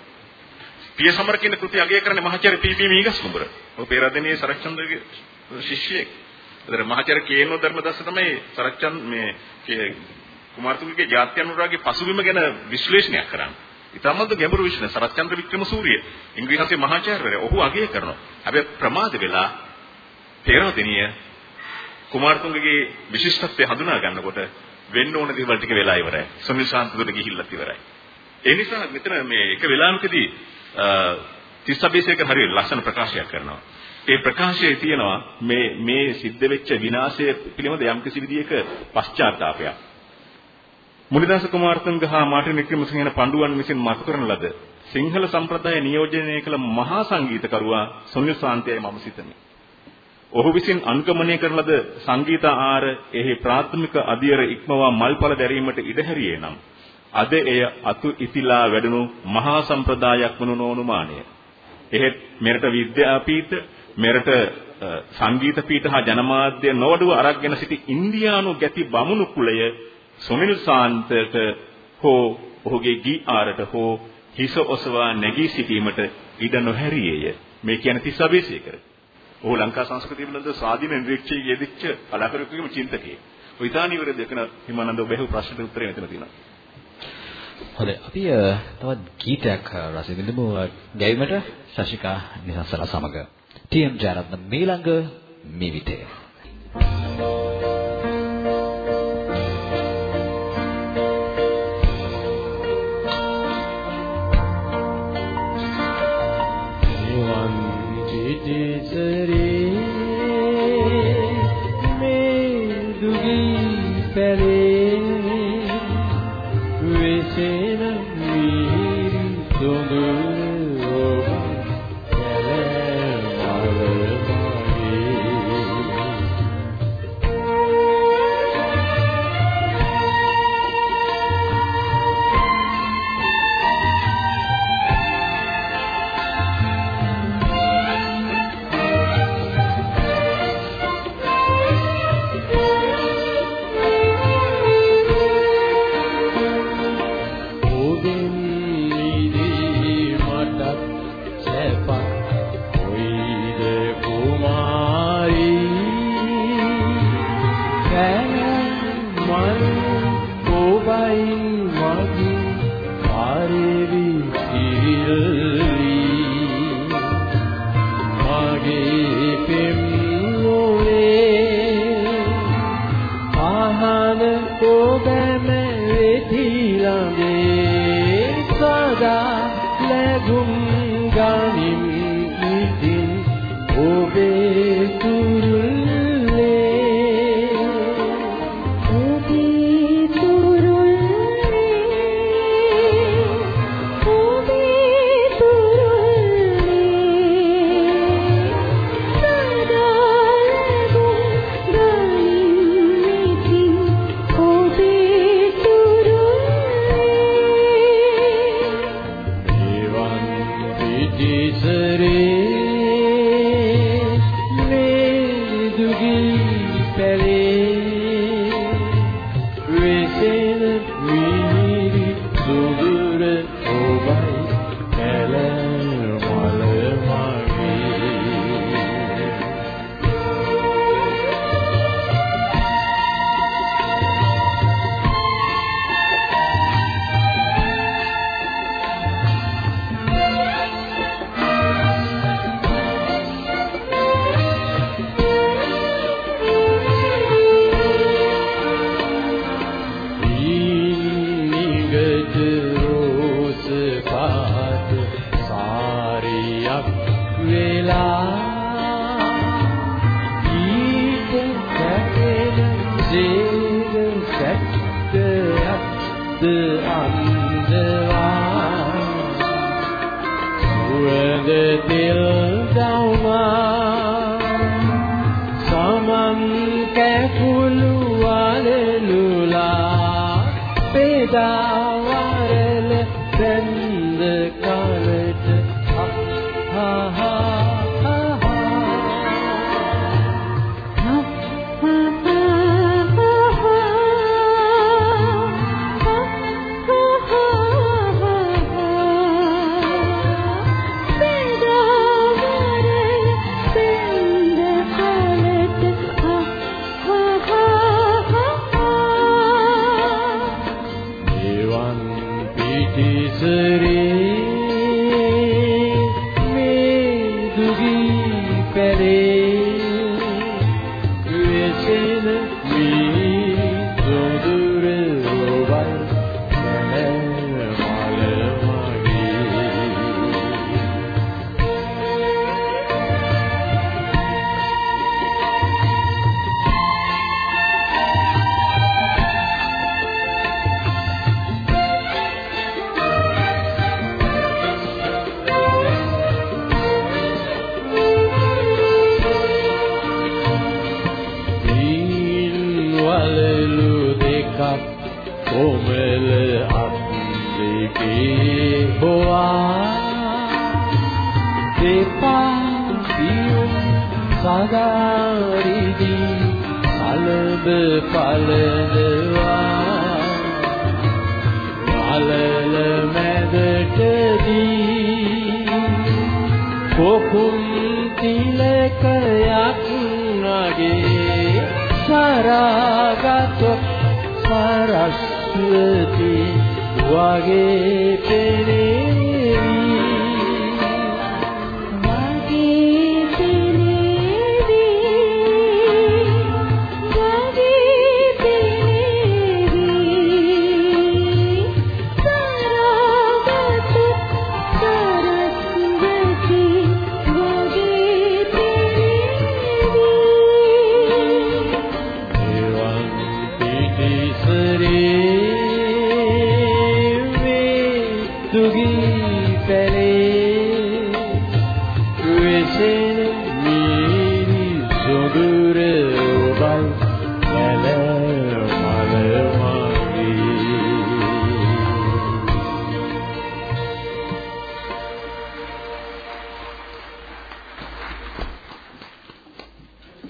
පිය සමර කියන කෘති අගය කරන්නේ මහාචාර්ය පී.පී. මීගස් කුඹර. ඔය පේරාදෙණියේ සරච්චන්ද්‍රගේ ශිෂ්‍යයෙක්. ඒතර මහාචාර්ය කේනෝ ධර්මදස්ස තමයි සරච්චන් මේ කුමාරතුංගගේ ජාත්‍ය අනුරාගයේ පසුබිම ගැන විශ්ලේෂණයක් කරන්නේ. ඊටමද ගැඹුරු විශ්ලේෂණ සරච්චන්ද්‍ර වික්‍රමසූරිය ඉංග්‍රීසි මහාචාර්යවරයා ඔහු අගය කරනවා. හැබැයි ප්‍රමාද වෙලා පේරාදෙණිය කුමාරතුංගගේ විශිෂ්ටත්වය හඳුනා ගන්නකොට වෙන්න ඕන දේවල් ටික වෙලා ඉවරයි. සුනිල් ශාන්තදුර ගිහිල්ලත් ඉවරයි. ඒ නිසා මෙතන මේ එක වෙලාවකදී තිස්සබේසේක හරිය ලස්සන ප්‍රකාශයක් කරනවා. ඒ ප්‍රකාශයේ තියෙනවා මේ මේ සිද්ධ වෙච්ච විනාශය පිළිබඳ යම්කිසි විදියක පශ්චාත්තාවපයක්. මුනිදාස කුමාරතුංග හා මාර්ටින් වික්‍රමසිංහ යන පඬුවන් විසින් මතු කරන ලද සිංහල සම්ප්‍රදාය නියෝජනය කළ මහා සංගීතකරුවා සුනිල් සාන්තයයි මම සිතමි. ඔහු විසින් අනුගමනය කරන ලද සංගීත ආර එහි ප්‍රාථමික අධියර ඉක්මවා මල්පල දැරීමට ඉඩ හැරියේ නම් අද එය අතු ඉතිලා වැඩුණු මහා සම්ප්‍රදායක් වනු නොඅනුමානය. එහෙත් මෙරට විද්‍යාපීඨ මෙරට සංගීත පීඨ හා ජනමාධ්‍ය නොවඩුව අරගෙන සිටි ඉන්දියානු ගැති බමුණු කුලය සුනිල් සාන්තට හෝ ඔහුගේ ගී ආරට හෝ හිස ඔසවා නැගී සිටීමට ඉඩ නොහැරියේය. මේ කියන්නේ තිස්සබේසේකර. ඔහු ලංකා සංස්කෘතිය පිළිබඳ ස්වාධීන නිරීක්ෂයේ යෙදිච්ච කලාකරුවෙකුගේම චින්තකයෙක්. ඔය ඉතාලිවර දෙකන හිමානන්ද ඔබ බැහුව ප්‍රශ්නට උත්තරේ මෙතන තියෙනවා. හොඳයි අපි තවත් ගීතයක් රස විඳමු ගැයීමට ශශිකා නිසසල සමග ටීඑම් ජයරත්න මීළඟ මිවිතේ. Samam ke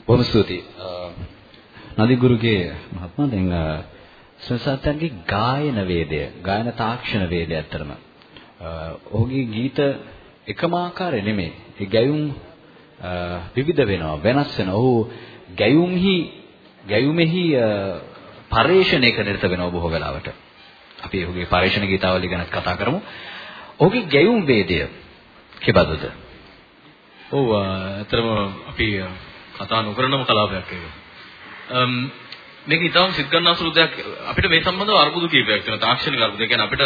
බොහොම ස්තුතියි. නදිගුරුගේ මහත්මයා දැන් සංසාරයන්ගේ ගායන වේදය, ගායන තාක්ෂණ වේදය ඇත්තරම. ඔහුගේ ගීත එකම ආකාරය නෙමෙයි. ඒ ගැයුම් විවිධ වෙනවා, වෙනස් වෙනවා. ඔහු ගැයුම්හි ගැයුමෙහි පරේෂණයක නිරත වෙනවා බොහෝ වෙලාවට. අපි ඔහුගේ පරේෂණ ගීතාවලිය ගැන කතා කරමු. ඔහුගේ ගැයුම් වේදය කෙබඳුද? ඔව් අතරම අපි කතා නොකරනම කලාපයක් ඒක. අම් මේක ඊටම සිත් ගන්නාසුළු දෙයක් අපිට මේ සම්බන්ධව අරුබුදු කීපයක් තියෙනවා තාක්ෂණික අරුබුද. ඒ කියන්නේ අපිට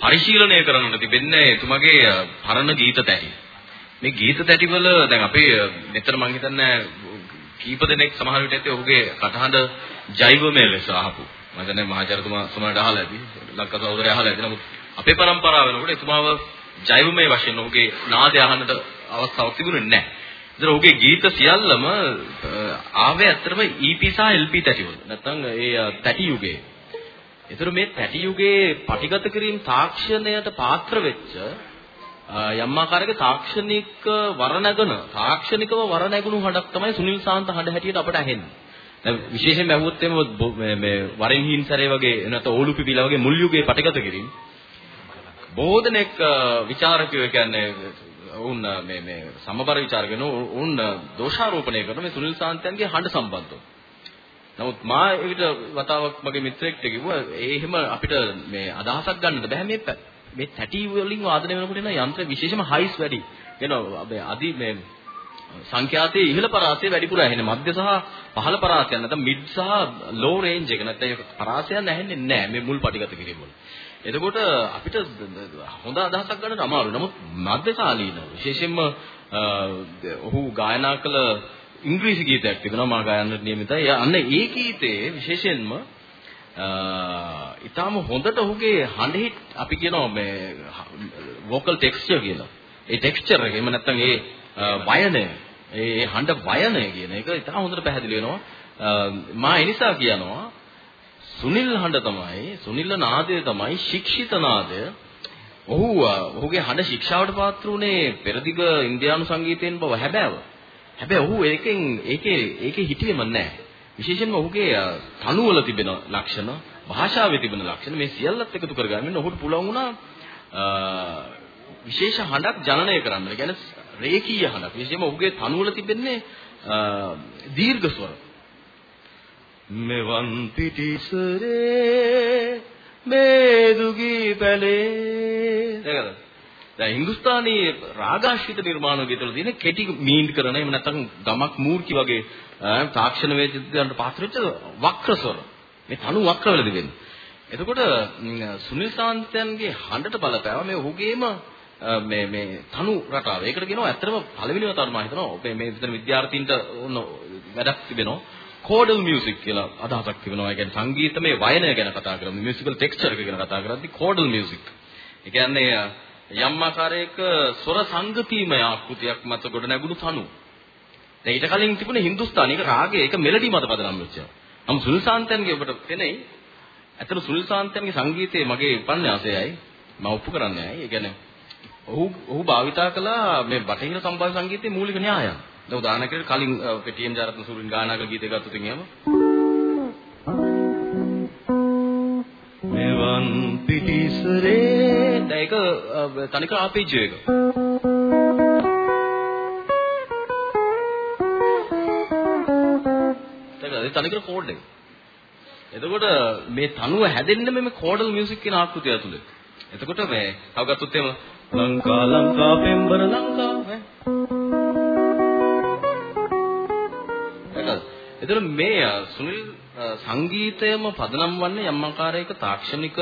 පරිශීලනය කරන්න තිබෙන්නේ එතුමගේ පරණ ගීත තැටි. මේ ගීත තැටිවල දැන් අපේ මෙතන මම හිතන්නේ කීප දෙනෙක් සමහර විට ඇත්තේ ඔහුගේ කටහඬ ජෛවමය ලෙස අහපු. මම හිතන්නේ මහාචාර්යතුමා සමහරට අහලා ඇති. ලංකා සහෝදරය අහලා ඇති. නමුත් අපේ પરම්පරාව වෙනකොට එතුමාව ජෛවමය වශයෙන් ඔහුගේ නාදය අහන්නට අවස්ථාවක් තිබුණේ නැහැ. ඒතර ඔහුගේ ගීත සියල්ලම ආවේ ඇත්තටම EP සහ LP තැටිවල. නැත්නම් ඒ තැටි යුගයේ. ඒතර මේ තැටි යුගයේ පටිගත කිරීම තාක්ෂණයට පාත්‍ර වෙච්ච යම් ආකාරයක තාක්ෂණික වරණගන තාක්ෂණිකව වරණගුණු හඬක් තමයි සුනිල් සාන්ත හඬ හැටියට අපට ඇහෙන්නේ. දැන් විශේෂයෙන්ම ඇහුවොත් එimhe මේ වරින් හින්සරේ වගේ නැත්නම් ඕලු පිපිලා වගේ මුල් යුගයේ පටිගත කිරීම බොහෝ දෙනෙක් ਵਿਚාරකයෝ කියන්නේ උන් මේ මේ සමබර ਵਿਚාර කරන උන් දෝෂාරෝපණය කරන මේ සුනිල් සාන්තයන්ගේ හඬ සම්බන්ධව. නමුත් මා එවිට වතාවක් මගේ මිත්‍රෙක්ට කිව්වා ඒ එහෙම අපිට මේ අදහසක් ගන්නට බෑ මේ මේ තැටි වලින් වාදනය වෙනකොට එන යන්ත්‍ර විශේෂම හයිස් වැඩි. කියනවා මේ අදි මේ සංඛ්‍යාතයේ ඉහළ පරාසය වැඩිපුර ඇහෙන මධ්‍ය සහ පහළ පරාසයන් නැත්නම් මිඩ් සහ ලෝ රේන්ජ් එක නැත්නම් ඒක පරාසයන් ඇහෙන්නේ නැහැ මේ මුල් පටිගත කිරීම වල. එතකොට අපිට හොඳ අදහසක් ගන්නට අමාරුයි. නමුත් මධ්‍යකාලීනව විශේෂයෙන්ම ඔහු ගායනා කළ ඉංග්‍රීසි ගීතයක් තිබෙනවා මා ගායනට නියමිතයි. අන්න ඒ ගීතයේ විශේෂයෙන්ම ඊටාම හොඳට ඔහුගේ හඬෙහි අපි කියනවා මේ වෝකල් ටෙක්ස්චර් කියලා. ඒ ටෙක්ස්චර් එක එහෙම නැත්නම් ඒ වයනය ඒ හඬ වයනය කියන එක ඊටාම හොඳට පැහැදිලි වෙනවා. මා ඒ නිසා කියනවා සුනිල් හඬ තමයි සුනිල් නාදය තමයි ශික්ෂිත නාදය. ඔහු ඔහුගේ හඬ ශික්ෂාවට පාත්‍ර වුණේ පෙරදිග ඉන්දියානු සංගීතයෙන් බව හැබෑව. හැබැයි ඔහු ඒකෙන් ඒකේ ඒකේ හිටියෙම නැහැ. විශේෂයෙන්ම ඔහුගේ තනුවල තිබෙන ලක්ෂණ, භාෂාවේ තිබෙන ලක්ෂණ මේ සියල්ලත් එකතු කරගන්න ඔහුට පුළුවන් වුණා විශේෂ හඬක් ජනනය කරන්න. ඒ කියන්නේ රේඛීය හඬක්. විශේෂයෙන්ම ඔහුගේ තනුවල තිබෙන්නේ දීර්ඝ ස්වර. මෙවන් පිටිසරේ මේ දුගී පැලේ. දැකලා දැන් හින්දුස්තානී රාගාශ්‍රිත නිර්මාණ වේදවල තියෙන කෙටි මීන්ඩ් කරන එහෙම නැත්නම් ගමක් මූර්ති වගේ තාක්ෂණ වේදිකයන්ට පාත්‍ර වෙච්ච වක්‍ර ස්වර මේ තනු වක්‍ර වෙලද වෙන්නේ එතකොට සුනිල් සාන්තයන්ගේ හඬට බලපෑව මේ ඔහුගේම මේ මේ තනු රටාව. ඒකට කියනවා ඇත්තටම පළවෙනිව තමයි මම හිතනවා. මේ මේ විතර විද්‍යාර්ථීන්ට ඕන වැඩක් තිබෙනවා. කෝඩල් මියුසික් කියලා අදහසක් තිබෙනවා. ඒ කියන්නේ සංගීතමය වයනය ගැන කතා කරන්නේ මියුසිකල් ටෙක්ස්චර් එක ගැන කතා කරද්දී කෝඩල් මියුසික්. ඒ කියන්නේ යම් ආකාරයක ස්වර සංගතීමය ආකෘතියක් මත ගොඩ නැගුණු තනු. දැන් ඊට කලින් තිබුණේ හින්දුස්තානි ඒක රාගය ඒක මෙලඩි මත පදනම් වෙච්ච ඒවා. නමුත් සුනිල් සාන්තයන්ගේ ඔබට පෙනෙයි. ඇත්තට සුනිල් සාන්තයන්ගේ සංගීතයේ මගේ උපන්යාසයයි මම ඔප්පු කරන්නේ නැහැ. ඒ කියන්නේ ඔහු ඔහු භාවිතා කළා මේ බටහිර සම්බන්ධ සංගීතයේ මූලික න්‍යායයන්. දැන් උදාහරණයකට කලින් ටීඑම් ජාරත්න සූරින් ගායනා කළ ගීතයක් ගත්තොත් එහෙම මෙවන් පිටිසරේ දැන් ඒක තනික ආපේජ් එක. තනිකර කෝඩ් එක. එතකොට මේ තනුව හැදෙන්න මේ කෝඩල් මියුසික් කියන ආකෘතිය ඇතුලේ. එතකොට මේ තව ගත්තොත් එහෙම ලංකා ලංකා පෙම්බර ලංකා ඈ එතන මේ සුනිල් සංගීතයම පදනම් වන්නේ යම් ආකාරයක තාක්ෂණික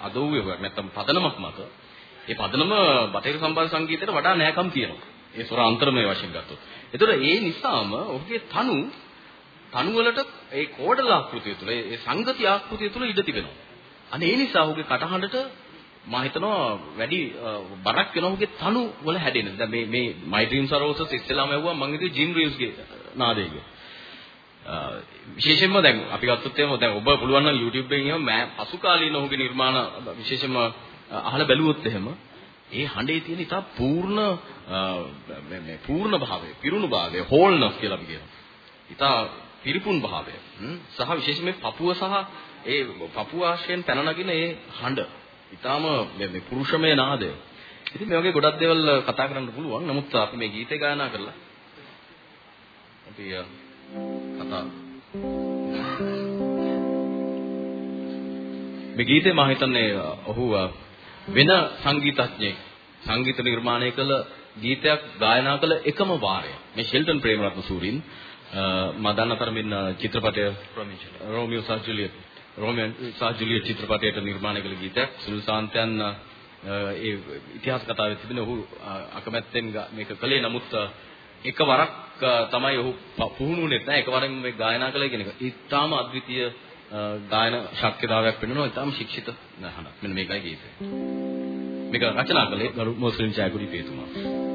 අදෝවියක් නැත්නම් පදනමක් මත. ඒ පදනම බටහිර සම්බන්ධ සංගීතයට වඩා නෑකම් තියෙනවා. ඒ ස්වර අන්තරමය වශයෙන් ගත්තොත්. ඒතර ඒ නිසාම ඔහුගේ තනු තනු වලට ඒ කෝඩල ආකෘතිය තුළ ඒ සංගති ආකෘතිය තුළ ඉඩ තිබෙනවා. අනේ ඒ නිසා ඔහුගේ කටහඬට මම හිතනවා වැඩි බරක් වෙනවා ඔහුගේ තනු වල හැදෙන. දැන් මේ මේ My Dreams Are Roses ඉස්සෙල්ලාම ඇහුවා මම හිතුවේ ජිම් රීව්ස්ගේ නාදය කියලා. විශේෂයෙන්ම දැන් අපි ගත්තොත් එහෙම දැන් ඔබ පුළුවන් නම් YouTube එකෙන් එහෙම පසු කාලීන ඔහුගේ නිර්මාණ විශේෂයෙන්ම අහලා බැලුවොත් එහෙම ඒ හඬේ තියෙන ඉතා පූර්ණ මේ පූර්ණ භාවය, පිරුණු භාවය, හෝල්නස් කියලා අපි කියනවා. ඉතා පිරිපුන් භාවය. සහ විශේෂයෙන්ම පපුව සහ ඒ පපුව ආශ්‍රයෙන් පැන නගින ඒ හඬ. ඉතාම මේ පුරුෂමය නාදය. ඉතින් මේ වගේ ගොඩක් දේවල් කතා කරන්න පුළුවන්. නමුත් අපි මේ ගීතේ ගායනා කරලා අපි කතා මේ ගීතේ මම හිතන්නේ ඔහු වෙන සංගීතඥයෙක් සංගීත නිර්මාණය කළ ගීතයක් ගායනා කළ එකම වාරය මේ ෂෙල්ටන් ප්‍රේමරත්න සූරින් මම දන්න තරමින් චිත්‍රපටය රෝමියෝ සහ ජුලියට් රෝමියෝ සහ ජුලියට් චිත්‍රපටයට නිර්මාණය කළ ගීතයක්. සුනිල් සාන්තයන් ඒ ඉතිහාස කතාවේ තිබෙන ඔහු අකමැත්තෙන් මේක කළේ. නමුත් එකවරක් තමයි ඔහු පුහුණුුනේ නැහැ එකවරෙන් මේ ගායනා කළේ කියන එක. ඊටාම අද්විතීය ගායන ශක්තිතාවයක් වෙනවා. ඊටාම ශික්ෂිත නහනක්. මෙන්න මේකයි ගීතය. මේක රචනා කළේ ගරු මොස්ලිම් ජයගුඩි පේතුමා.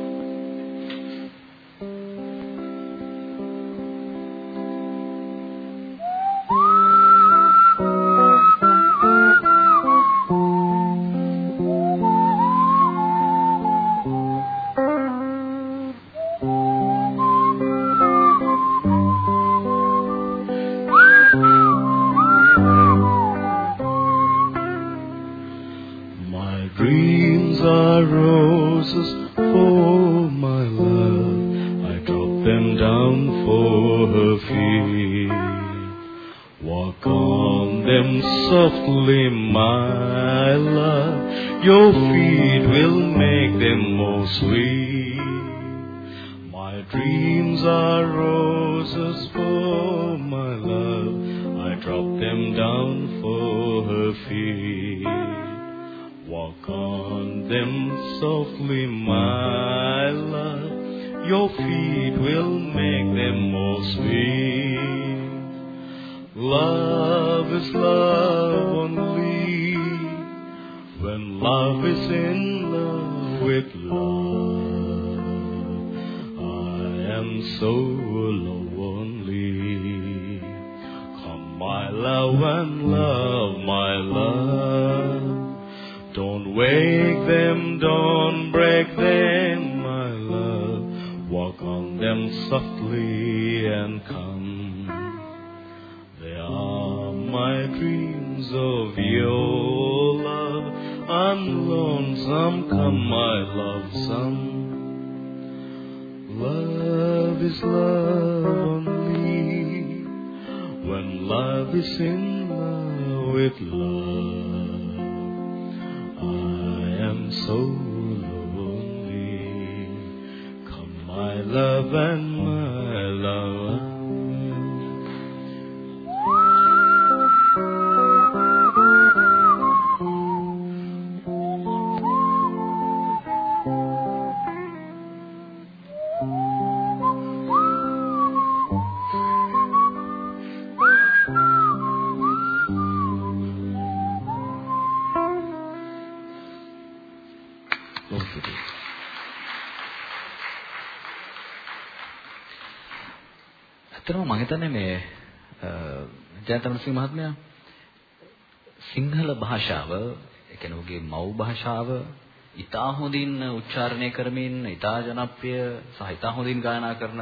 them down for her feet. Walk on them softly, my love, your feet will make them more sweet. My dreams are roses for my love, I drop them down for her feet. Walk on them softly, my love your feet will make them all sweet. Love is love only when love is in love with love. I am so lonely. Come, my love, and love, my love. Don't wake them, don't break them softly and come. They are my dreams of your love. I'm lonesome, come my love, some. Love is love only when love is in love with love. I am so love and my love. හිතන්නේ මේ ජයතමසිංහ මහත්මයා සිංහල භාෂාව ඒ කියන්නේ ඔහුගේ මව් භාෂාව ඉතා හොඳින් උච්චාරණය කරමින් ඉතා ජනප්‍රිය සහ ඉතා හොඳින් ගායනා කරන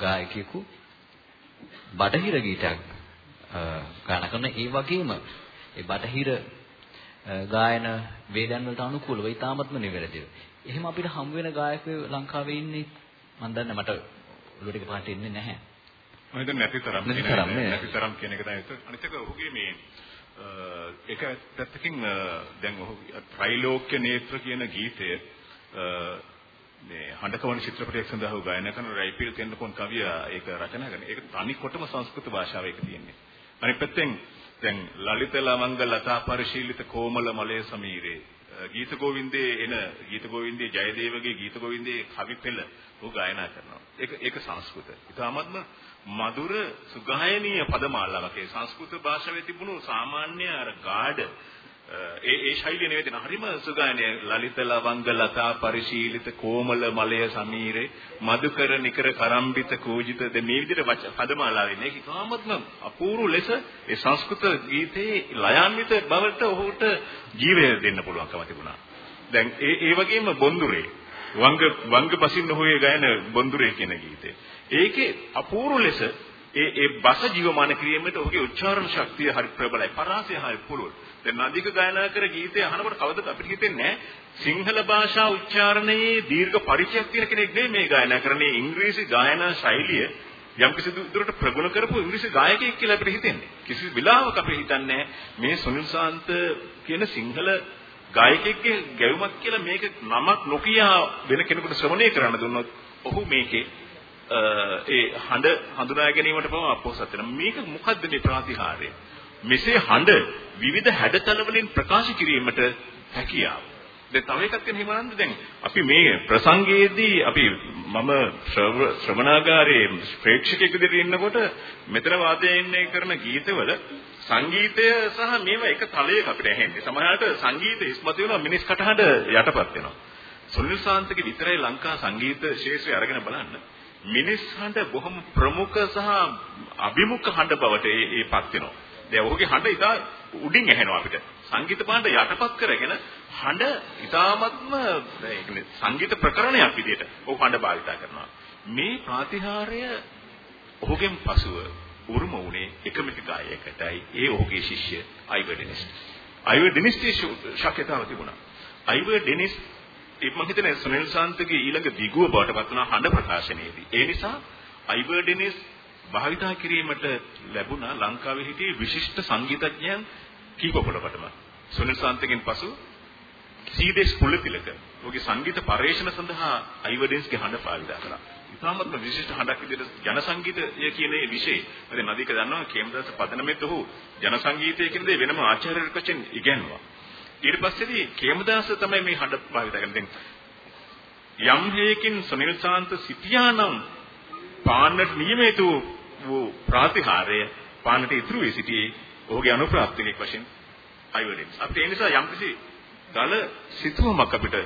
ගායකයෙකු බටහිර ගීතයක් ගායනා කරන ඒ වගේම ඒ බටහිර ගායන වේදයන් වලට අනුකූලව ඉතාමත්ම නිවැරදිව. එහෙම අපිට හම් වෙන ගායකයෝ ලංකාවේ ඉන්නේ මම දන්නේ මට ඔළුවට එක පාට එන්නේ නැහැ. මම හිතන්නේ නැතිතරම් නැතිතරම් නේ. නැතිතරම් කියන එක තමයි ඒක. අනිත් එක ඔහුගේ මේ එක පැත්තකින් දැන් ඔහු ත්‍රිලෝක්‍ය නේත්‍ර කියන ගීතය මේ හඬකවන චිත්‍රපටයක් සඳහා ඔහු ගායනා කරන රයිපිල් කෙන්නකොන් කවියා ඒක රචනා කරන. ඒක තනි කොටම සංස්කෘත භාෂාව ඒක තියෙන්නේ. අනිත් පැත්තෙන් දැන් ලලිත ලමංග ලතා පරිශීලිත කොමල මලය සමීරේ ගීත ගෝවින්දේ එන ගීත ගෝවින්දේ ජයදේවගේ ගීත ගෝවින්දේ කවි පෙළ ඔහු ගායනා කරනවා. ඒක ඒක සංස්කෘත. ඊටාත්ම මధుර සුගායනීය පදමාලාවක්. ඒ සංස්කෘත භාෂාවේ තිබුණු සාමාන්‍ය අර ගාඩ ඒ ඒ ශෛලිය නෙවෙයි හරිම සුගායනීය ලලිත ලවංග ලතා පරිශීලිත කොමල මලය සමීරේ මధుකර නිකර කරම්බිත කෝජිත ද මේ විදිහට වච- පදමාලාවෙන් ඒක ඉතාමත්ම අපූර්ව ලෙස ඒ සංස්කෘත ගීතයේ ලයාන්විත බවට ඔහුට ජීවය දෙන්න පුළුවන්කම තිබුණා. දැන් ඒ ඒ වගේම බොන්දුරේ වංග වංග බසින්න හොයේ ගායන බොන්දුරේ කියන ගීතය. ඒකේ අපූර්ව ලෙස ඒ ඒ බස ජීවමාන කිරීමට ඔහුගේ උච්චාරණ ශක්තිය හරි ප්‍රබලයි. පරාසය හරි පුළුල්. දැන් නදීක ගායනා කර ගීතය අහනකොට කවදද අපිට හිතෙන්නේ සිංහල භාෂා උච්චාරණයේ දීර්ඝ පරිචයක් තියෙන කෙනෙක් නෙමෙයි මේ ගායනා කරන්නේ ඉංග්‍රීසි ගායනා ශෛලිය යම් කිසි දුරට ප්‍රගුණ කරපු ඉංග්‍රීසි ගායකයෙක් කියලා අපිට හිතෙන්නේ. කිසි වෙලාවක අපිට හිතන්නේ මේ සුනිල් සාන්ත කියන සිංහල ගායකයෙක්ගේ ගැයුමක් කියලා මේක නමක් නොකිය වෙන කෙනෙකුට ශ්‍රවණය කරන්න දුන්නොත් ඔහු මේකේ ඒ හඬ හඳුනා ගැනීමට පවා අපොහසත් වෙනවා. මේක මොකද්ද මේ ප්‍රාතිහාර්ය? මෙසේ හඬ විවිධ හැඩතල වලින් ප්‍රකාශ කිරීමට හැකියාව. දැන් තව එකක් තියෙන හිමානන්ද දැන් අපි මේ ප්‍රසංගයේදී අපි මම ශ්‍රව- ශ්‍රවණාගාරයේ ප්‍රේක්ෂකයෙක් විදිහට ඉන්නකොට මෙතන වාදනය කරන ගීතවල සංගීතය සහ මේවා එක තලයක අපිට ඇහෙන්නේ. සමහරවිට සංගීත ඉස්මතු වෙනවා මිනිස් කටහඬ යටපත් වෙනවා. සුනිල් ශාන්තගේ විතරයි ලංකා සංගීත ශාස්ත්‍රය අරගෙන බලන්න. මිනිස් හඬ බොහොම ප්‍රමුඛ සහ අභිමුඛ හඬ බවට ඒ ඒපත් වෙනවා. දැන් ඔහුගේ හඬ ඉතා උඩින් ඇහෙනවා අපිට. සංගීත පාඩ යටපත් කරගෙන හඬ ඉතාමත්ම ඒ කියන්නේ සංගීත ප්‍රකරණයක් විදිහට ඔහු හඬ භාවිතා කරනවා. මේ ප්‍රාතිහාර්ය ඔහුගෙන් පසුව උරුම වුණේ එකම එක ගායකයකටයි. ඒ ඔහුගේ ශිෂ්‍ය අයිවර් ඩෙනිස්. අයිවර් ඩෙනිස්ගේ ශක්්‍යතාව තිබුණා. අයිවර් ඩෙනිස් ඒ මම හිතන්නේ සුනිල් ශාන්තගේ ඊළඟ දිගුව බවට පත් වුණා හඬ ප්‍රකාශනයේදී. ඒ නිසා අයිවර් ඩෙනිස් භාවිතා කිරීමට ලැබුණා ලංකාවේ හිටියේ විශිෂ්ට සංගීතඥයන් කීප පොළකටම. සුනිල් ශාන්තගෙන් පසු සීදේශ් කුලතිලක ඔහුගේ සංගීත පරිශ්‍රණ සඳහා අයිවර් ඩෙනිස්ගේ හඬ භාවිතා කළා. ඉතාමත්ම විශිෂ්ට හඬක් විදිහට ජන සංගීතය කියන මේ විෂය. ඉතින් නදීක දන්නවා කේමදාස පදනමෙත් ඔහු ජන සංගීතය කියන දේ වෙනම ආචාර්යවරයෙක් වශයෙන් ඉගෙනුවා. ඊට පස්සේදී කේමදාස තමයි මේ හඬ භාවිත කරන්නේ. යම් හේකින් සුනිල් ශාන්ත සිටියානම් පාන්නට නියමිත වූ ප්‍රාතිහාර්ය පාන්නට ඉතුරු වී සිටියේ ඔහුගේ අනුප්‍රාප්තිකෙක් වශයෙන් අයිවඩෙන්ස්. අපිට ඒ නිසා යම්කිසි දල සිතුවමක් අපිට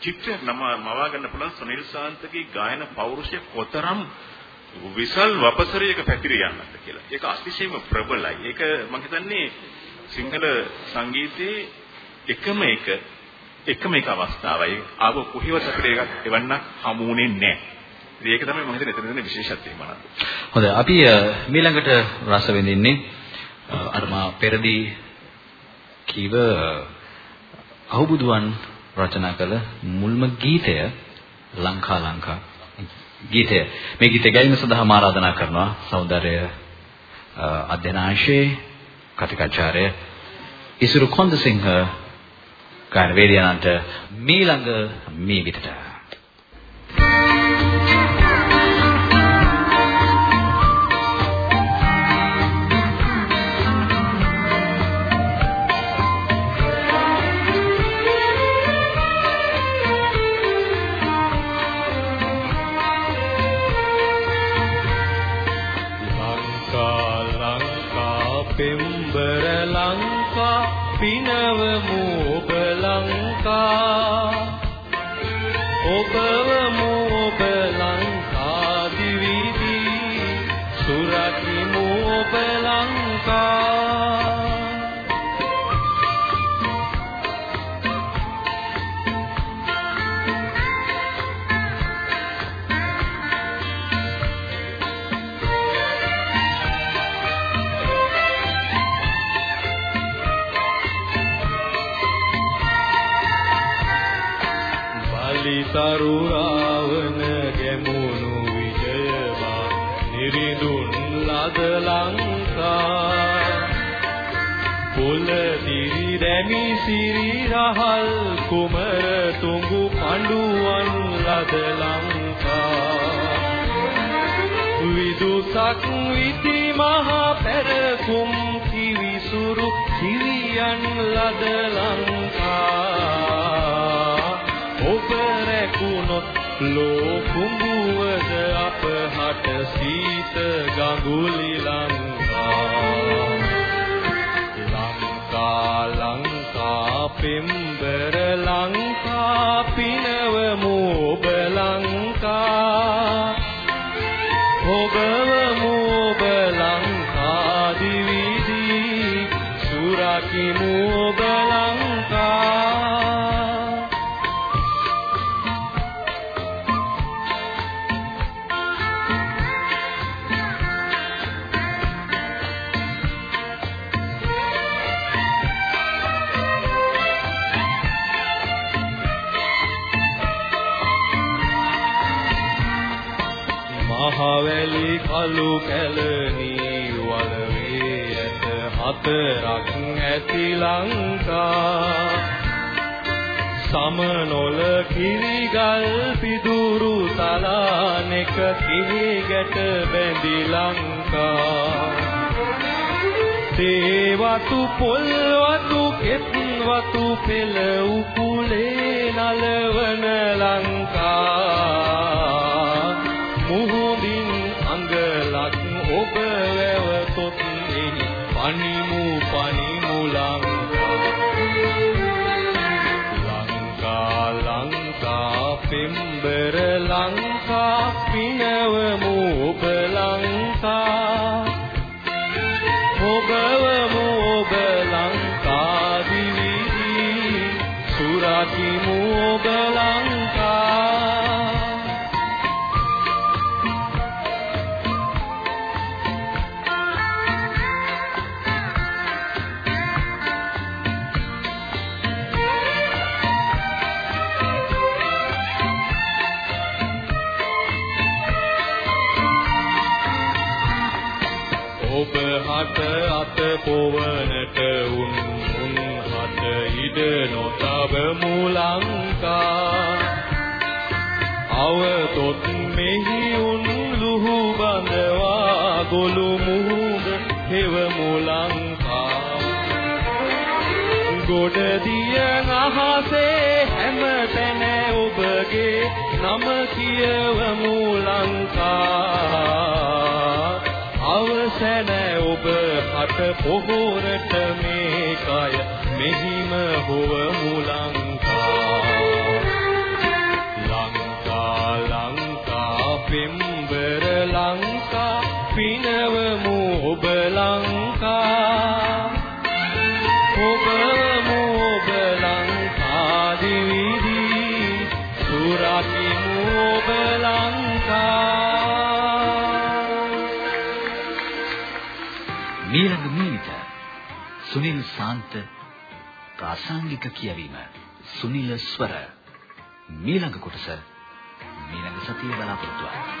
චිත්‍රයක් නම මවා ගන්න පුළුවන් සුනිල් ශාන්තගේ ගායන පෞරුෂය කොතරම් විශාල වපසරියක පැතිර යන්නත් කියලා. ඒක අතිශයම ප්‍රබලයි. ඒක මම හිතන්නේ සිංහල සංගීතයේ එකම එක එකම එක අවස්ථාවයි. ආව කොහෙවත් අපිට ඒක එවන්නක් හමුුනේ නැහැ. ඒක තමයි මම හිතන්නේ එතන තියෙන විශේෂත්වය මනස. හොඳයි අපි මීළඟට රස විඳින්නේ අර මා පෙරදී කීව අහුබුදුවන් රචනා කළ මුල්ම ගීතය ලංකා ලංකා ගීතය මේ ගීතය ගැයීම සඳහා ආරාධනා කරනවා සෞන්දර්ය අධ්‍යනාංශයේ කතිකාචාර්ය ඉසුරු කොන්දසිංහ ගායන වේදිකාවන්ට මීළඟ මේ විතට කලු කැලණි වලවේ ඇත හතරක් ඇති ලංකා. සමනොල කිරිගල් පිදුරු තලානෙක කිහි ගැට බැඳි ලංකා. තේවතු පොල් වතු කෙත් වතු පෙළ උකුලේ නලවන ලංකා. පනිමු හට පොහොරට මේ කය මෙහිම හොවමු. සුනිල් සාන්ත ප්‍රාසංගික කියවීම සුනිල ස්වර. මීළඟ කොටස මීළඟ සතියේ බලාපොරොත්තු වෙනවා